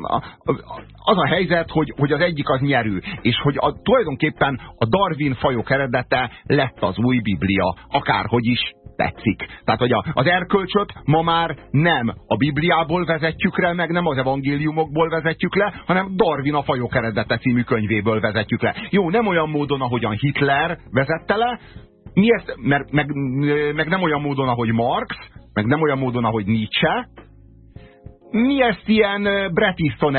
az a helyzet, hogy, hogy az egyik az nyerő, és hogy a, tulajdonképpen a Darwin fajok eredete lett az új Biblia, akárhogy is tetszik. Tehát, hogy a, az erkölcsöt ma már nem a Bibliából vezetjük le, meg nem az evangéliumokból vezetjük le, hanem Darwin a fajok eredete című könyvéből vezetjük le. Jó, nem olyan módon, ahogyan Hitler vezette le, mi ezt, mert, meg, meg nem olyan módon, ahogy Marx, meg nem olyan módon, ahogy Nietzsche, mi ezt ilyen Bret Easton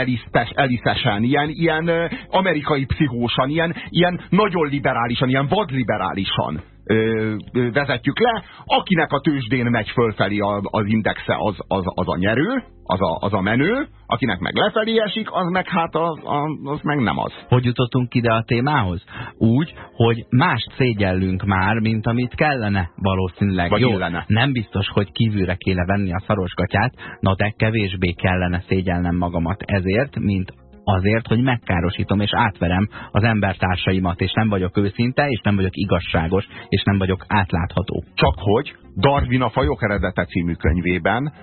eliszesen, ilyen, ilyen amerikai pszichósan, ilyen, ilyen nagyon liberálisan, ilyen vadliberálisan ö, vezetjük le. Akinek a tőzsdén megy fölfelé az indexe, az, az, az a nyerő, az a, az a menő, akinek meg lefelé esik, az meg hát az, az, meg nem az. Hogy jutottunk ide a témához? Úgy, hogy mást szégyellünk már, mint amit kellene valószínűleg. Vagy Jó, illene. nem biztos, hogy kívülre kéne venni a szarosgatját, na de kevésbé kellene szégyelnem magamat ezért, mint azért, hogy megkárosítom és átverem az embertársaimat, és nem vagyok őszinte, és nem vagyok igazságos, és nem vagyok átlátható. Csak hogy Darwin a Fajok eredete című könyvében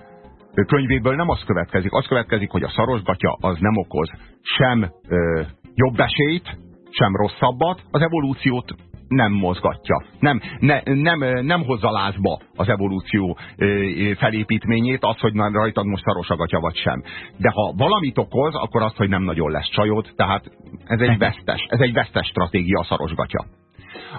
könyvéből nem az következik, az következik, hogy a szarosgatja az nem okoz sem ö, jobb esélyt, sem rosszabbat, az evolúciót nem mozgatja. Nem, ne, nem, nem hozza lázba az evolúció felépítményét, az, hogy rajtad most szaros a gatya vagy sem. De ha valamit okoz, akkor az, hogy nem nagyon lesz csajod, tehát ez egy vesztes, ez egy vesztes stratégia a szaros gatya.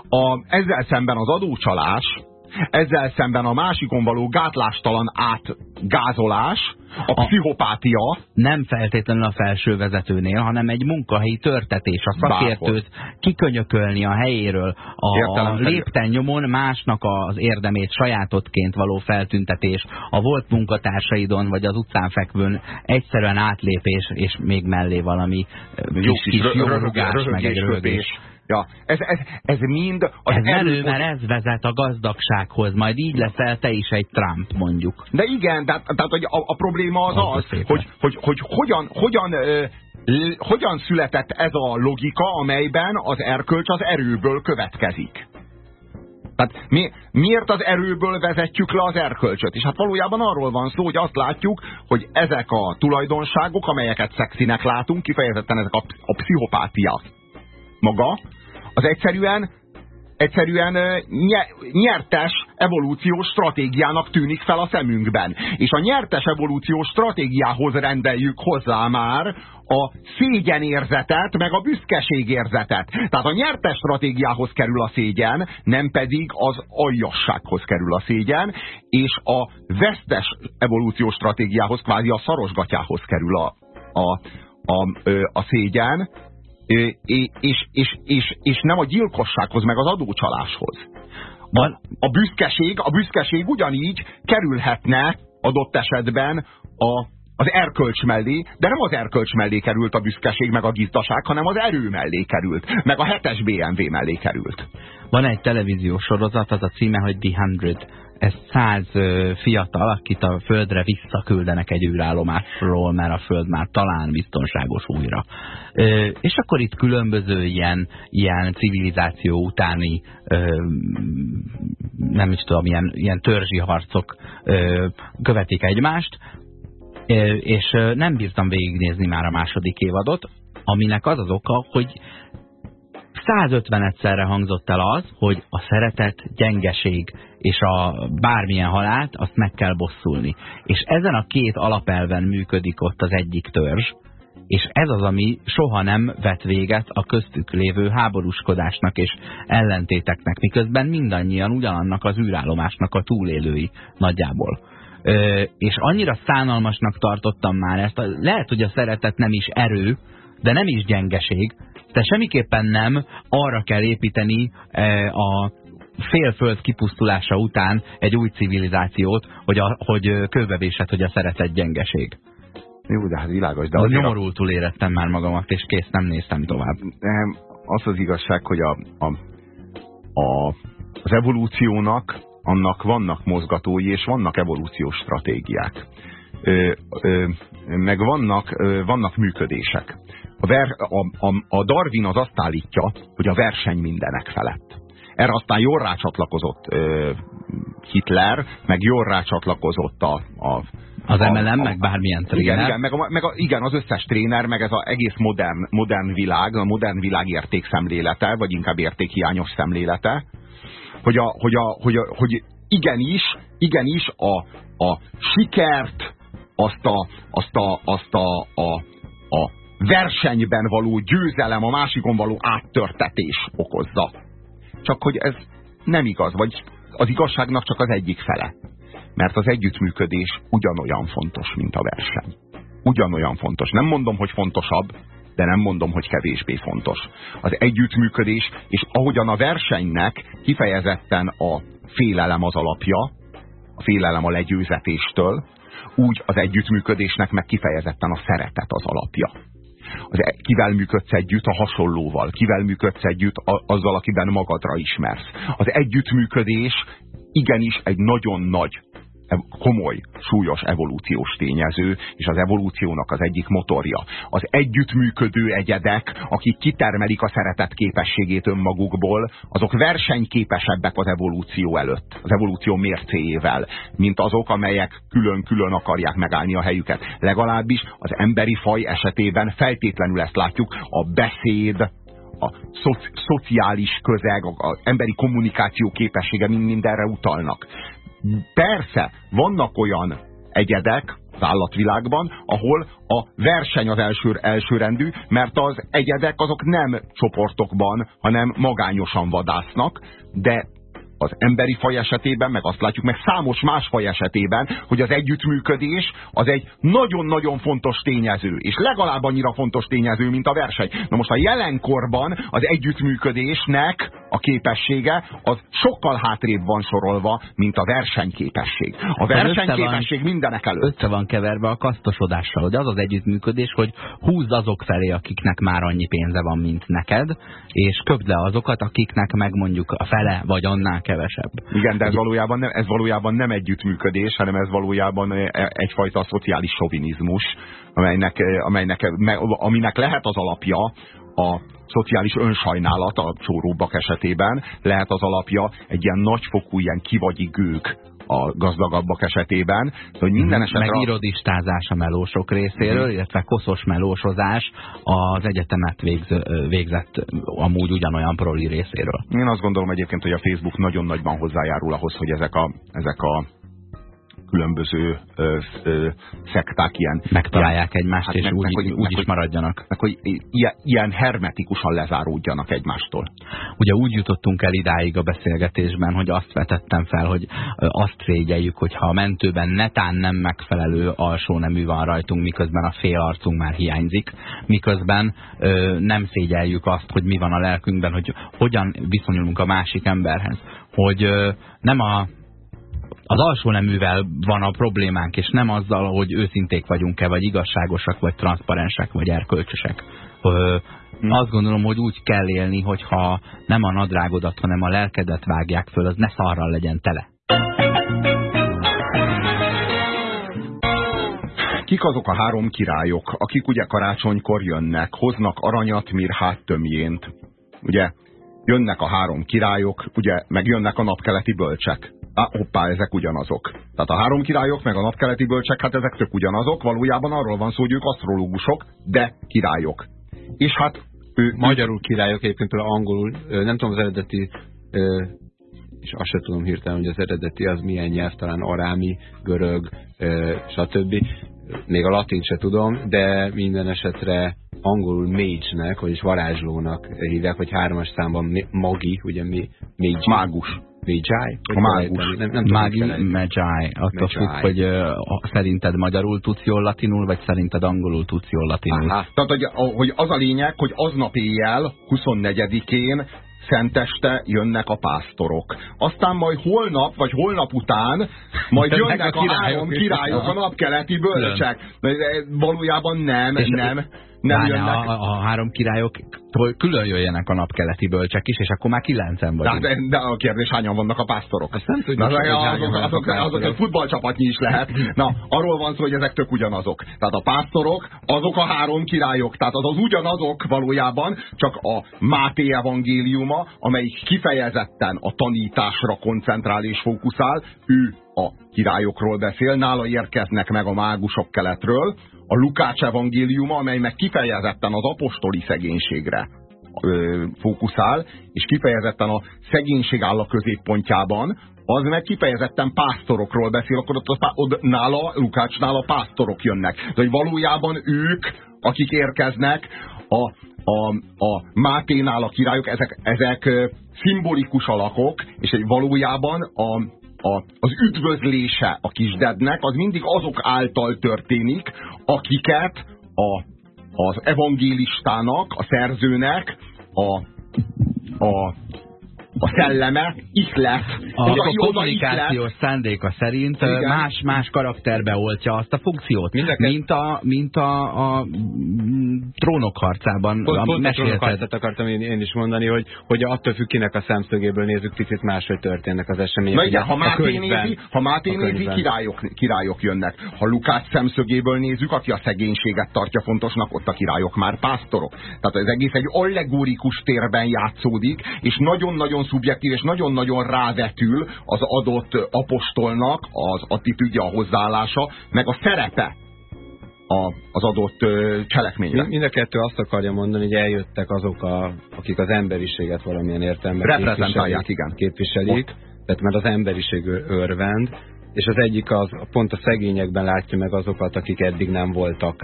A, ezzel szemben az adócsalás, ezzel szemben a másikon való gátlástalan átgázolás, a, a pszichopátia. Nem feltétlenül a felső vezetőnél, hanem egy munkahelyi törtetés, a szakértőt kikönyökölni a helyéről, a, lépten nyomon másnak az érdemét sajátotként való feltüntetés, a volt munkatársaidon vagy az utcán fekvőn egyszerűen átlépés, és még mellé valami jó kis, kis jó rugás, meg egy rögés. Ja, ez, ez, ez mind... Az ez erő, mert ez vezet a gazdagsághoz, majd így leszel te is egy Trump, mondjuk. De igen, tehát, tehát hogy a, a probléma az az, az hogy, hogy, hogy hogyan, hogyan ö, hogyan született ez a logika, amelyben az erkölcs az erőből következik? Tehát mi, miért az erőből vezetjük le az erkölcsöt? És hát valójában arról van szó, hogy azt látjuk, hogy ezek a tulajdonságok, amelyeket szexinek látunk, kifejezetten ezek a, a pszichopátia maga, az egyszerűen egyszerűen nyertes evolúciós stratégiának tűnik fel a szemünkben. És a nyertes evolúciós stratégiához rendeljük hozzá már a szégyenérzetet, meg a büszkeségérzetet. Tehát a nyertes stratégiához kerül a szégyen, nem pedig az aljassághoz kerül a szégyen, és a vesztes evolúciós stratégiához, kvázi a szarosgatyához kerül a, a, a, a szégyen, és, és, és, és nem a gyilkossághoz, meg az adócsaláshoz. A, a, büszkeség, a büszkeség ugyanígy kerülhetne adott esetben a, az erkölcs mellé, de nem az erkölcs mellé került a büszkeség, meg a gizdaság, hanem az erő mellé került, meg a hetes BMW mellé került. Van egy televíziós sorozat, az a címe, hogy The Hundred ez száz fiatal, akit a földre visszaküldenek egy űrállomásról, mert a föld már talán biztonságos újra. És akkor itt különböző ilyen, ilyen civilizáció utáni nem is tudom, ilyen, ilyen törzsi harcok követik egymást, és nem bírtam végignézni már a második évadot, aminek az az oka, hogy 150 egyszerre hangzott el az, hogy a szeretet, gyengeség és a bármilyen halált, azt meg kell bosszulni. És ezen a két alapelven működik ott az egyik törzs, és ez az, ami soha nem vet véget a köztük lévő háborúskodásnak és ellentéteknek, miközben mindannyian ugyanannak az űrállomásnak a túlélői nagyjából. Ö, és annyira szánalmasnak tartottam már ezt, lehet, hogy a szeretet nem is erő, de nem is gyengeség, de semmiképpen nem arra kell építeni e, a félföld kipusztulása után egy új civilizációt, hogy, a, hogy kőbevésed, hogy a szeretet gyengeség. Jó, de hát világos. De nyomorultul érettem már magamat, és kész, nem néztem tovább. Nem, az az igazság, hogy a, a, a, az evolúciónak annak vannak mozgatói, és vannak evolúciós stratégiák. Ö, ö, meg vannak, ö, vannak működések. A, ver, a, a, a Darwin az azt állítja, hogy a verseny mindenek felett. Erre aztán jól rácsatlakozott ö, Hitler, meg jól rácsatlakozott a, a az a, MLM, a, meg bármilyen tréner. Igen, igen, meg, a, meg a, igen, az összes tréner, meg ez az egész modern, modern világ, a modern világ értékszemlélete, vagy inkább értékhiányos szemlélete, hogy, a, hogy, a, hogy, a, hogy igenis, igenis a, a sikert, azt a, azt a, azt a, a, a versenyben való győzelem, a másikon való áttörtetés okozza. Csak hogy ez nem igaz, vagy az igazságnak csak az egyik fele. Mert az együttműködés ugyanolyan fontos, mint a verseny. Ugyanolyan fontos. Nem mondom, hogy fontosabb, de nem mondom, hogy kevésbé fontos. Az együttműködés, és ahogyan a versenynek kifejezetten a félelem az alapja, a félelem a legyőzetéstől, úgy az együttműködésnek meg kifejezetten a szeretet az alapja az, e- kivel működsz együtt a hasonlóval, kivel működsz együtt a, azzal, akiben magadra ismersz. Az együttműködés igenis egy nagyon nagy komoly, súlyos evolúciós tényező, és az evolúciónak az egyik motorja. Az együttműködő egyedek, akik kitermelik a szeretet képességét önmagukból, azok versenyképesebbek az evolúció előtt, az evolúció mércéjével, mint azok, amelyek külön-külön akarják megállni a helyüket. Legalábbis az emberi faj esetében feltétlenül ezt látjuk, a beszéd, a szoci szociális közeg, az emberi kommunikáció képessége mind mindenre utalnak. Persze, vannak olyan egyedek az állatvilágban, ahol a verseny az első, elsőrendű, mert az egyedek azok nem csoportokban, hanem magányosan vadásznak, de az emberi faj esetében, meg azt látjuk meg számos más faj esetében, hogy az együttműködés az egy nagyon-nagyon fontos tényező, és legalább annyira fontos tényező, mint a verseny. Na most a jelenkorban az együttműködésnek a képessége az sokkal hátrébb van sorolva, mint a versenyképesség. A versenyképesség van, mindenek előtt. Össze van keverve a kasztosodással, de az az együttműködés, hogy húzd azok felé, akiknek már annyi pénze van, mint neked, és köpd le azokat, akiknek meg mondjuk a fele, vagy annál kevesebb. Igen, de ez valójában nem, ez valójában nem együttműködés, hanem ez valójában e, egyfajta szociális sovinizmus, amelynek, amelynek, aminek lehet az alapja a szociális önsajnálat a csóróbbak esetében, lehet az alapja egy ilyen nagyfokú, ilyen kivagyi gők a gazdagabbak esetében. Hogy minden mhm. esetre... Meg irodistázás a melósok részéről, mm. illetve koszos melósozás az egyetemet végz, végzett amúgy ugyanolyan proli részéről. Én azt gondolom egyébként, hogy a Facebook nagyon nagyban hozzájárul ahhoz, hogy ezek a, ezek a különböző ö, ö, szekták ilyen... Megtalálják egymást, hát és meg, úgy, meg, hogy, úgy meg, is maradjanak. Meg, hogy ilyen, ilyen hermetikusan lezáródjanak egymástól. Ugye úgy jutottunk el idáig a beszélgetésben, hogy azt vetettem fel, hogy azt szégyeljük, hogyha a mentőben netán nem megfelelő alsó nemű van rajtunk, miközben a fél arcunk már hiányzik, miközben ö, nem szégyeljük azt, hogy mi van a lelkünkben, hogy hogyan viszonyulunk a másik emberhez. Hogy ö, nem a az alsó neművel van a problémánk, és nem azzal, hogy őszinték vagyunk-e, vagy igazságosak, vagy transzparensek, vagy erkölcsösek. Ö, hmm. Azt gondolom, hogy úgy kell élni, hogyha nem a nadrágodat, hanem a lelkedet vágják föl, az ne szarral legyen tele. Kik azok a három királyok, akik ugye karácsonykor jönnek, hoznak aranyat, mirhát, tömjént? Ugye jönnek a három királyok, ugye meg jönnek a napkeleti bölcsek Á, hoppá, ezek ugyanazok. Tehát a három királyok, meg a napkeleti bölcsek, hát ezek tök ugyanazok. Valójában arról van szó, hogy ők asztrológusok, de királyok. És hát ő... Magyarul királyok, egyébként például angolul, nem tudom az eredeti, és azt sem tudom hirtelen, hogy az eredeti az milyen nyelv, talán arámi, görög, stb. Még a latin se tudom, de minden esetre angolul mage-nek, vagyis varázslónak hívják, vagy hármas számban magi, ugye mi, mage. Mágus. Magi? A mágus. Nem, nem Magi, Magi. Attól függ, hogy uh, szerinted magyarul tudsz jól latinul, vagy szerinted angolul tudsz jól latinul. Aha. Tehát, hogy, hogy az a lényeg, hogy aznap éjjel, 24-én szenteste jönnek a pásztorok. Aztán majd holnap, vagy holnap után majd jönnek a, a három királyok, a napkeleti bölcsek. De valójában nem, És nem nem jönnek. A, a három királyok külön jöjjenek a napkeleti bölcsek is, és akkor már kilencen vagyunk. De, de a kérdés, hányan vannak a pásztorok? Azt nem tudjuk, Na, azok, azok, azok, azok futballcsapatnyi is lehet. Na, arról van szó, hogy ezek tök ugyanazok. Tehát a pásztorok, azok a három királyok. Tehát az az ugyanazok valójában, csak a Máté evangéliuma, amelyik kifejezetten a tanításra koncentrál és fókuszál, ő a királyokról beszél, nála érkeznek meg a mágusok keletről, a Lukács evangéliuma, amely meg kifejezetten az apostoli szegénységre ö, fókuszál, és kifejezetten a szegénység áll a középpontjában, az meg kifejezetten pásztorokról beszél, akkor ott, ott, ott nála, Lukácsnál a pásztorok jönnek. De hogy valójában ők, akik érkeznek, a, a, a Máténál a királyok, ezek, ezek szimbolikus alakok, és egy valójában a, a, az üdvözlése a kisdednek, az mindig azok által történik, akiket a, az evangélistának, a szerzőnek, a, a a szelleme ihlet. A, a kommunikációs szándéka szerint más-más karakterbe oltja azt a funkciót, Mindeket... mint a, mint a, a trónok harcában. Pont, pont a trónok harcát akartam én, én is mondani, hogy, hogy attól függ, kinek a szemszögéből nézzük, picit máshogy történnek az események. Na igen, ha Máté nézi, ha Máté nézi királyok, királyok jönnek. Ha Lukács szemszögéből nézzük, aki a szegénységet tartja fontosnak, ott a királyok már pásztorok. Tehát az egész egy allegorikus térben játszódik, és nagyon-nagyon nagyon szubjektív, és nagyon-nagyon rávetül az adott apostolnak az attitűdje, a hozzáállása, meg a szerepe a, az adott cselekményre. Mind a kettő azt akarja mondani, hogy eljöttek azok, a, akik az emberiséget valamilyen értelemben reprezentálják, igen. képviselik, Ott. tehát mert az emberiség örvend, és az egyik az pont a szegényekben látja meg azokat, akik eddig nem voltak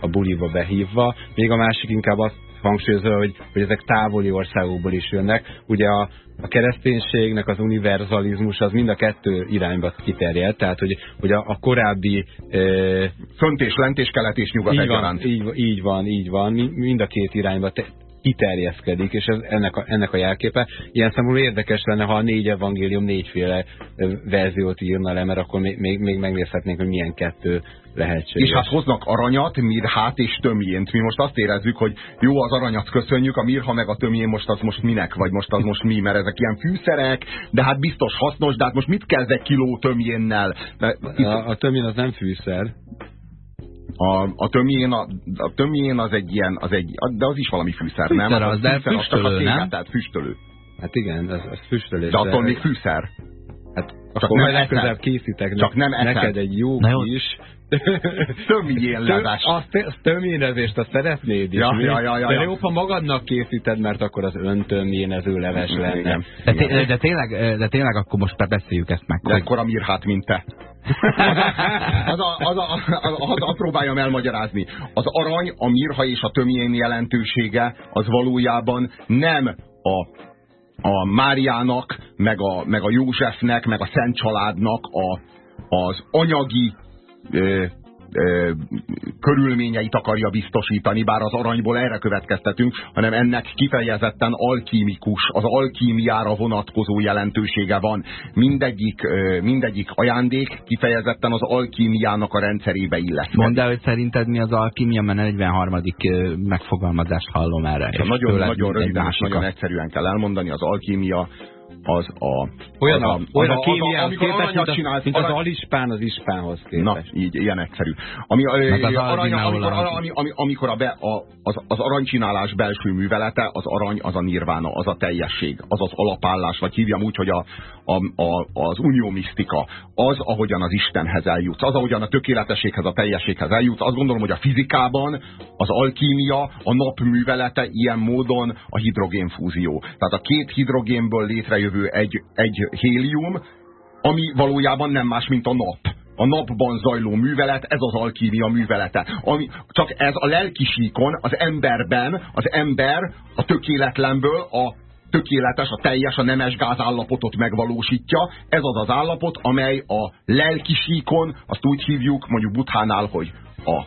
a buliba behívva, még a másik inkább azt hangsúlyozva, hogy, hogy ezek távoli országokból is jönnek. Ugye a, a kereszténységnek az univerzalizmus az mind a kettő irányba kiterjed, tehát hogy, hogy a, a korábbi... E, Fönt és lent és kelet és nyugat így van, így, így van, így van, mind a két irányba te, kiterjeszkedik, és ez ennek a, ennek a jelképe. Ilyen szempontból érdekes lenne, ha a négy evangélium négyféle verziót írna le, mert akkor még, még, még megnézhetnénk, hogy milyen kettő lehetséges. És hát hoznak aranyat, mirhát és tömjént. Mi most azt érezzük, hogy jó, az aranyat köszönjük, a mirha meg a tömjén most az most minek, vagy most az most mi, mert ezek ilyen fűszerek, de hát biztos hasznos, de hát most mit kezd egy kiló tömjénnel? A, a tömjén az nem fűszer. A, a, tömjén, a, a tömjén az egy ilyen, az egy, de az is valami fűszer, fűszer nem? Az, az de fűszer, füstölő, az nem? Tehát füstölő. Hát igen, ez, ez füstölés. De attól de... még fűszer. Hát csak akkor nem legközelebb készítek csak nem neked egy jó kis tömjénlezás. Azt, azt tömjénezést azt szeretnéd is. Ja, ja, ja, ja, de ha magadnak készíted, mert akkor az öntömjénező leves lenne. De, té de, tényleg, de tényleg akkor most beszéljük ezt meg. De hogy... akkor a mirhát, mint te. az, a, az, a, az, az, az próbáljam elmagyarázni. Az arany, a mirha és a tömjén jelentősége az valójában nem a a Máriának, meg a, meg a Józsefnek, meg a Szent Családnak a, az anyagi ö, ö, körülményeit akarja biztosítani, bár az aranyból erre következtetünk, hanem ennek kifejezetten alkímikus, az alkímiára vonatkozó jelentősége van. Mindegyik, ö, mindegyik ajándék kifejezetten az alkímiának a rendszerébe illeszkedik. Mondd el, hogy szerinted mi az alkímia, mert 43. megfogalmazást hallom erre. Nagyon, nagyon röviden nagyon egyszerűen kell elmondani, az alkímia az a... Olyan az a, olyan a, kémiához képest, mint, csinálsz, mint arany... az alispán az ispánhoz képest. Na, így, ilyen egyszerű. Ami, az arany, amikor, ami, ami, amikor a be, a, az, az aranycsinálás belső művelete, az arany az a nirvána, az a teljesség, az az alapállás, vagy hívjam úgy, hogy a, a, a, az unió misztika, az, ahogyan az Istenhez eljutsz, az, ahogyan a tökéletességhez, a teljességhez eljutsz. Azt gondolom, hogy a fizikában az alkímia, a nap művelete ilyen módon a hidrogénfúzió. Tehát a két hidrogénből létrejövő lévő egy, egy hélium, ami valójában nem más, mint a nap. A napban zajló művelet, ez az alkímia művelete. Ami, csak ez a lelkisíkon, az emberben, az ember a tökéletlenből a tökéletes, a teljes, a nemes gázállapotot megvalósítja. Ez az az állapot, amely a lelkisíkon, azt úgy hívjuk, mondjuk Buthánál, hogy a,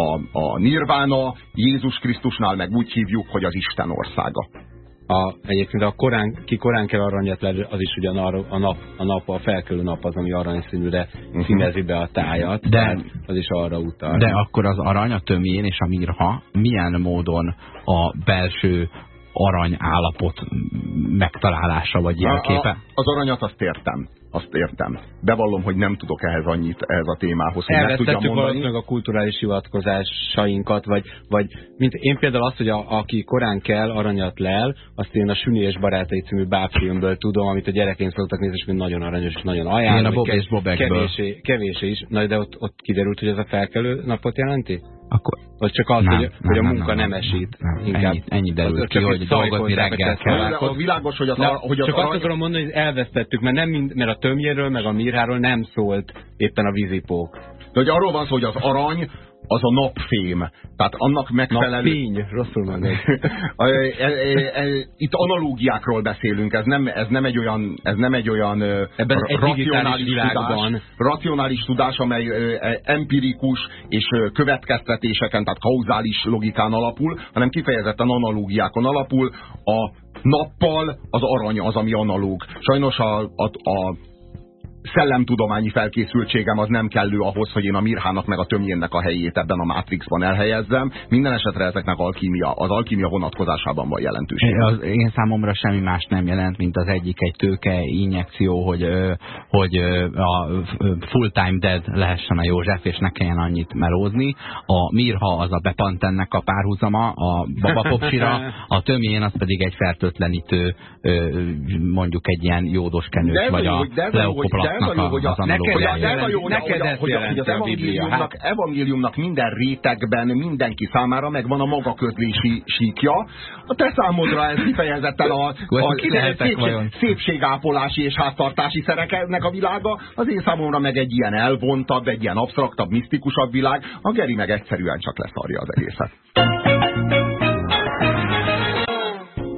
a, a nirvána, Jézus Krisztusnál meg úgy hívjuk, hogy az Isten országa a, egyébként a korán, ki korán kell aranyat le, az is ugyan a, a, nap, a nap, a felkelő nap az, ami aranyszínűre uh-huh. színezi be a tájat, de az is arra utal. De akkor az arany, a tömjén és a mirha milyen módon a belső arany állapot megtalálása vagy jelképe? Az aranyat azt értem azt értem. Bevallom, hogy nem tudok ehhez annyit ehhez a témához, hogy meg tudjam mondani. meg a kulturális hivatkozásainkat, vagy, vagy mint én például azt, hogy a, aki korán kell, aranyat lel, azt én a Süni és Barátai című bábfilmből tudom, amit a gyereként szoktak nézni, és mind nagyon aranyos, és nagyon ajánlom. Én a Bob és Bobekből. Kevésé, kevésé is. Na, de ott, ott kiderült, hogy ez a felkelő napot jelenti? Akkor... Vagy csak az, nem, hogy, nem, hogy a munka nem, nem, nem esít. Nem, inkább, ennyi, ennyi derül ki, hogy dolgozni reggel kell. Az világos, hogy az, Na, hogy az Csak arany... azt akarom mondani, hogy elvesztettük, mert, nem mind, mert a tömjéről, meg a mirháról nem szólt éppen a vízipók. De hogy arról van szó, hogy az arany az a napfém. Tehát annak megfelelő... Napfény, rosszul mondod. E, e, e, itt analógiákról beszélünk, ez nem, ez nem egy olyan, ez nem egy olyan Ebben egy racionális tudás, racionális tudás, amely empirikus és következtetéseken, tehát kauzális logikán alapul, hanem kifejezetten analógiákon alapul. A nappal az arany az, ami analóg. Sajnos a, a, a szellemtudományi felkészültségem az nem kellő ahhoz, hogy én a Mirhának meg a tömjénnek a helyét ebben a Matrixban elhelyezzem. Minden esetre ezeknek alkímia, az alkímia vonatkozásában van jelentőség. Az én számomra semmi más nem jelent, mint az egyik egy tőke injekció, hogy, hogy a full-time dead lehessen a József, és ne kelljen annyit melózni. A Mirha az a Bepantennek a párhuzama, a babapopsira, a tömjén az pedig egy fertőtlenítő, mondjuk egy ilyen jódos kenős, vagy a leokoplat ez a jó, hogy a, neked, ez a jó, neked hogy, hogy, hogy az evangéliumnak, hát. evangéliumnak minden rétegben mindenki számára megvan a maga közlési síkja. A te számodra ez kifejezetten a, a, a szépség, szépségápolási és háztartási szereknek a világa, az én számomra meg egy ilyen elvontabb, egy ilyen absztraktabb, misztikusabb világ, a Geri meg egyszerűen csak leszarja az egészet.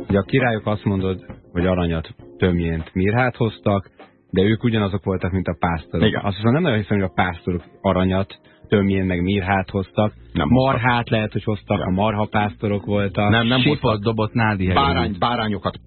Ugye a királyok azt mondod, hogy aranyat tömjént mirhát hoztak, de ők ugyanazok voltak, mint a pásztorok. Igen. Azt hiszem nem nagyon hiszem, hogy a pásztorok aranyat tömjén meg mirhát hoztak. Nem marhát lehet, hogy hoztak, a marhapásztorok voltak. Nem, nem Sípot dobott nádi Bárány, Bárányokat,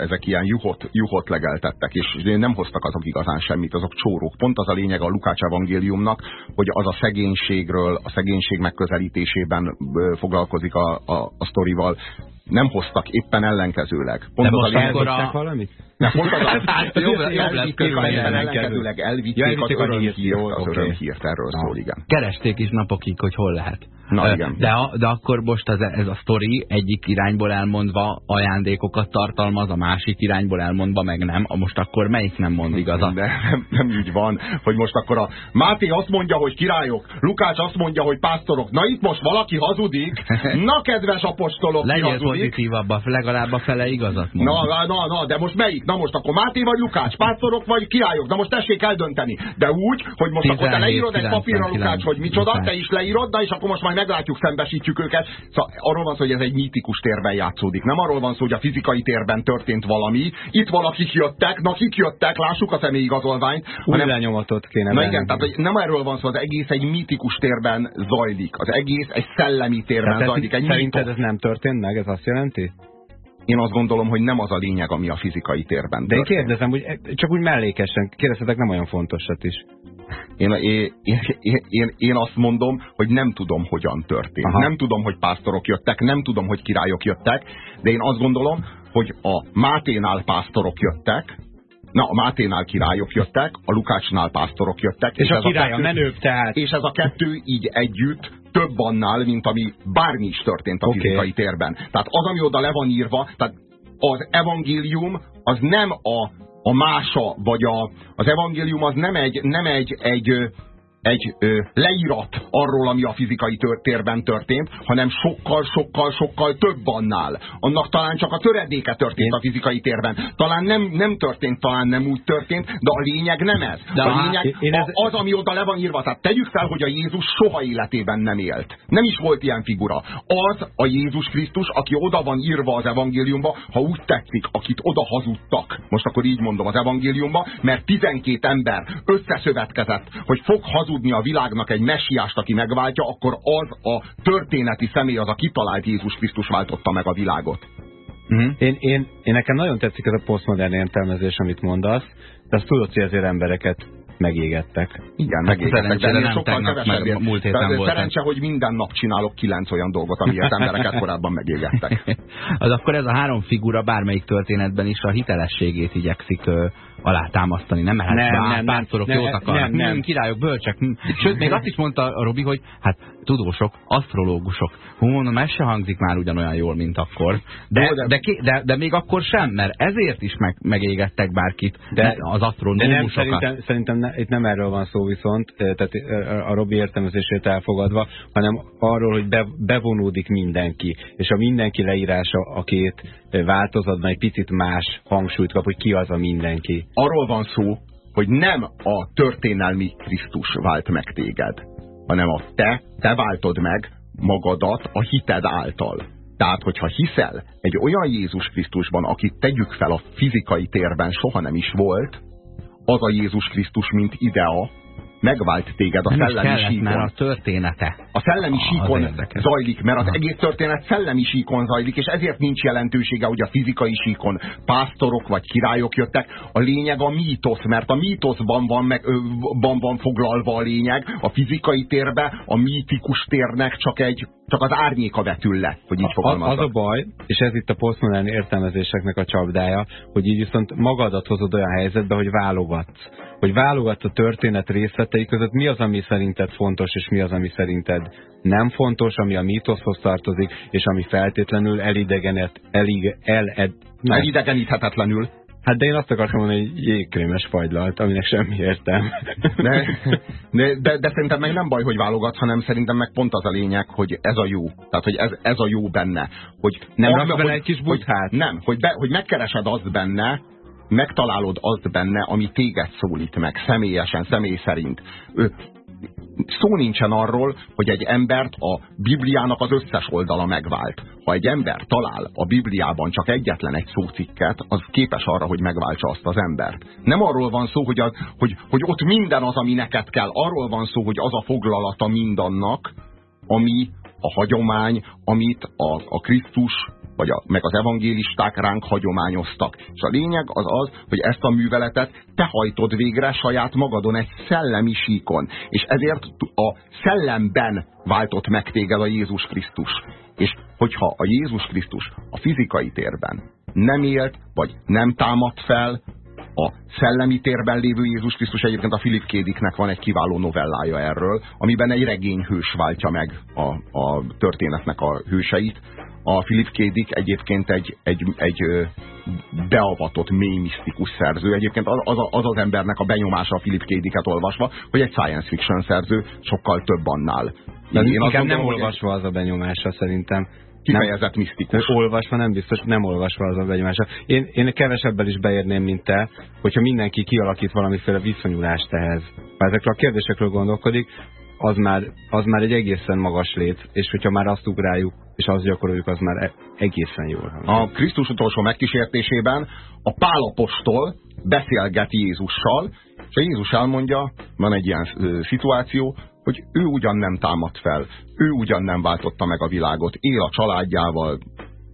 ezek ilyen juhot, juhot legeltettek, és nem hoztak azok igazán semmit, azok csórók. Pont az a lényeg a Lukács evangéliumnak, hogy az a szegénységről, a szegénység megközelítésében foglalkozik a, a, a sztorival nem hoztak éppen ellenkezőleg. Pont De most akkor a... valamit? Nem, pont az a... hát, jobb, jobb lesz ellenkezőleg elvitték az örömhírt, az örömhírt, erről szól, igen. Keresték is napokig, hogy hol lehet. Na, igen. De, a, de akkor most az, ez a sztori egyik irányból elmondva ajándékokat tartalmaz, a másik irányból elmondva meg nem. A most akkor melyik nem mond igazat? De nem, nem így van, hogy most akkor a Máté azt mondja, hogy királyok, Lukács azt mondja, hogy pásztorok. Na itt most valaki hazudik. Na kedves apostolok, Legyél hazudik? pozitívabb, legalább a fele igazat mond. Na, na, na, de most melyik? Na most akkor Máté vagy Lukács, pásztorok vagy királyok. Na most tessék eldönteni. De úgy, hogy most 17, akkor te leírod egy papírra, Lukács, hogy micsoda, te is leírod, na és akkor most majd meglátjuk, szembesítjük őket. Szóval arról van szó, hogy ez egy mítikus térben játszódik. Nem arról van szó, hogy a fizikai térben történt valami. Itt valakik jöttek, na kik jöttek, lássuk a személyigazolványt. Új lenyomatot kéne Na igen, tehát hogy nem erről van szó, az egész egy mítikus térben zajlik. Az egész egy szellemi térben tehát zajlik. Egy szerinted ez nem történt meg? Ez azt jelenti? Én azt gondolom, hogy nem az a lényeg, ami a fizikai térben De én kérdezem, hogy csak úgy mellékesen, kérdezhetek, nem olyan fontosat is. Én, én, én, én, én azt mondom, hogy nem tudom, hogyan történt. Aha. Nem tudom, hogy pásztorok jöttek, nem tudom, hogy királyok jöttek, de én azt gondolom, hogy a Máténál pásztorok jöttek, Na, a Máténál királyok jöttek, a Lukácsnál pásztorok jöttek. És, és a király a, kettő, menőbb tehát. És ez a kettő így együtt több annál, mint ami bármi is történt a okay. fizikai térben. Tehát az, ami oda le van írva, tehát az evangélium az nem a, a mása, vagy a, az evangélium az nem egy, nem egy, egy egy ö, leírat arról, ami a fizikai térben történt, hanem sokkal, sokkal, sokkal több annál. Annak talán csak a töredéke történt a fizikai térben. Talán nem, nem történt, talán nem úgy történt, de a lényeg nem ez. De a lényeg én ez... az, ami oda le van írva. Tehát tegyük fel, hogy a Jézus soha életében nem élt. Nem is volt ilyen figura. Az a Jézus Krisztus, aki oda van írva az evangéliumba, ha úgy tetszik, akit oda hazudtak. Most akkor így mondom az evangéliumba, mert 12 ember összeszövetkezett, hogy fog hazudni hazudni a világnak egy messiást, aki megváltja, akkor az a történeti személy, az a kitalált Jézus Krisztus váltotta meg a világot. Mhm. -huh. én, én, én nekem nagyon tetszik ez a posztmodern értelmezés, amit mondasz, de azt tudod, hogy ezért embereket megégettek. Igen, megégettek, de nem sokkal kevesebb. Múlt héten volt. Szerencse, hogy minden nap csinálok kilenc olyan dolgot, amiért embereket korábban megégettek. Az akkor ez a három figura bármelyik történetben is a hitelességét igyekszik alátámasztani, nem? Mert nem, bár, nem, párszorok nem, jót akarnak, nem, nem. királyok, bölcsek. Sőt, még azt is mondta a Robi, hogy hát tudósok, asztrológusok. Hú, mondom, ez se hangzik már ugyanolyan jól, mint akkor. De, de, de, de, de még akkor sem, mert ezért is meg, megégettek bárkit, de, az asztronómusokat. De nem, szerintem, szerintem ne, itt nem erről van szó viszont, tehát a Robi értelmezését elfogadva, hanem arról, hogy be, bevonódik mindenki, és a mindenki leírása a két változatban egy picit más hangsúlyt kap, hogy ki az a mindenki. Arról van szó, hogy nem a történelmi Krisztus vált meg téged, hanem a te, te váltod meg magadat a hited által. Tehát, hogyha hiszel egy olyan Jézus Krisztusban, akit tegyük fel a fizikai térben soha nem is volt, az a Jézus Krisztus, mint idea, megvált téged a nem szellemi kellett, síkon. A története. A szellemi ah, síkon zajlik, mert az Aha. egész történet szellemi síkon zajlik, és ezért nincs jelentősége, hogy a fizikai síkon pásztorok vagy királyok jöttek. A lényeg a mítosz, mert a mítoszban van, meg, van, van foglalva a lényeg, a fizikai térbe a mítikus térnek csak egy csak az árnyéka vetül le, hogy így fogalmazok. Az a baj, és ez itt a posztmodern értelmezéseknek a csapdája, hogy így viszont magadat hozod olyan helyzetbe, hogy válogatsz. Hogy válogatsz a történet részletei között, mi az, ami szerinted fontos, és mi az, ami szerinted nem fontos, ami a mítoszhoz tartozik, és ami feltétlenül elidegenet, elig, el, ed, elidegeníthetetlenül Hát de én azt akartam mondani, hogy jégkrémes fagylalt, aminek semmi értem. De, de, de, de szerintem meg nem baj, hogy válogat, hanem szerintem meg pont az a lényeg, hogy ez a jó. Tehát, hogy ez, ez a jó benne. Hogy nem raksz bele egy kis buthát? Nem, hogy, be, hogy megkeresed azt benne, megtalálod azt benne, ami téged szólít meg, személyesen, személy szerint szó nincsen arról, hogy egy embert a Bibliának az összes oldala megvált. Ha egy ember talál a Bibliában csak egyetlen egy szócikket, az képes arra, hogy megváltsa azt az embert. Nem arról van szó, hogy, a, hogy, hogy ott minden az, ami neked kell. Arról van szó, hogy az a foglalata mindannak, ami a hagyomány, amit a, a Krisztus vagy a, meg az evangélisták ránk hagyományoztak. És a lényeg az az, hogy ezt a műveletet te hajtod végre saját magadon egy szellemi síkon. És ezért a szellemben váltott meg téged a Jézus Krisztus. És hogyha a Jézus Krisztus a fizikai térben nem élt, vagy nem támadt fel, a szellemi térben lévő Jézus Krisztus egyébként a Philip Kédiknek van egy kiváló novellája erről, amiben egy regényhős váltja meg a, a történetnek a hőseit, a Philip K. Dick egyébként egy, egy, egy beavatott, mély misztikus szerző. Egyébként az, az, az embernek a benyomása a Philip K. Dicket olvasva, hogy egy science fiction szerző sokkal több annál. Én inkább nem olvasva az a benyomása szerintem. Kifejezett misztikus. Olvasva nem biztos, nem olvasva az a benyomása. Én, én kevesebbel is beérném, mint te, hogyha mindenki kialakít valamiféle viszonyulást ehhez. Ha ezekről a kérdésekről gondolkodik, az már, az már egy egészen magas lét, és hogyha már azt ugráljuk, és azt gyakoroljuk, az már e- egészen jól. A Krisztus utolsó megkísértésében a Pálapostól beszélget Jézussal, és Jézus elmondja, van egy ilyen szituáció, hogy ő ugyan nem támadt fel, ő ugyan nem váltotta meg a világot, él a családjával,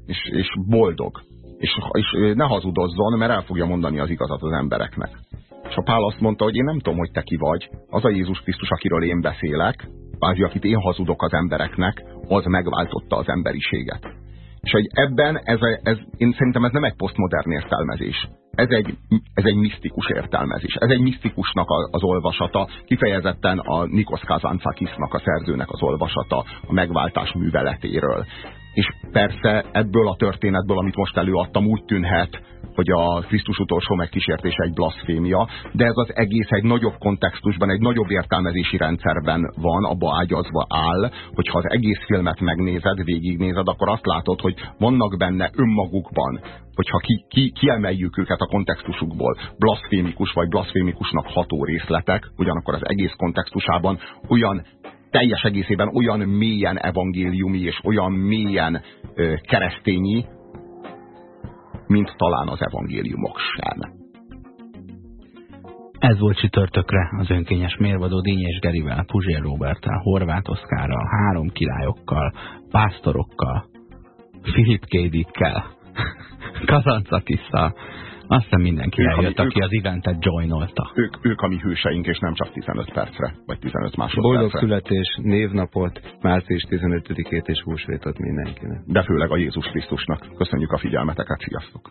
és, és boldog. És, és ne hazudozzon, mert el fogja mondani az igazat az embereknek. És a Pál azt mondta, hogy én nem tudom, hogy te ki vagy. Az a Jézus Krisztus, akiről én beszélek, kvázi akit én hazudok az embereknek, az megváltotta az emberiséget. És hogy ebben, ez, ez, én szerintem ez nem egy posztmodern értelmezés. Ez egy, ez egy misztikus értelmezés. Ez egy misztikusnak az olvasata, kifejezetten a Nikos Kazantzakisnak, a szerzőnek az olvasata a megváltás műveletéről. És persze ebből a történetből, amit most előadtam, úgy tűnhet, hogy a Krisztus utolsó megkísértése egy blaszfémia, de ez az egész egy nagyobb kontextusban, egy nagyobb értelmezési rendszerben van, abba ágyazva áll, hogyha az egész filmet megnézed, végignézed, akkor azt látod, hogy vannak benne önmagukban, hogyha ki, ki, kiemeljük őket a kontextusukból, blaszfémikus vagy blaszfémikusnak ható részletek, ugyanakkor az egész kontextusában olyan teljes egészében olyan mélyen evangéliumi és olyan mélyen ö, keresztényi, mint talán az evangéliumok sem. Ez volt csütörtökre az önkényes mérvadó Dínyés Gerivel, Puzsér Roberttel, Horváth Oszkárral, három királyokkal, pásztorokkal, Filip Kédikkel, Kazancakisszal, azt hiszem mindenki ők, eljött, ami, aki ők, az eventet joinolta. Ők, ők a mi hőseink, és nem csak 15 percre, vagy 15 másodpercre. Boldog születés, névnapot, március 15-ét és húsvétot mindenkinek. De főleg a Jézus Krisztusnak. Köszönjük a figyelmeteket, sziasztok!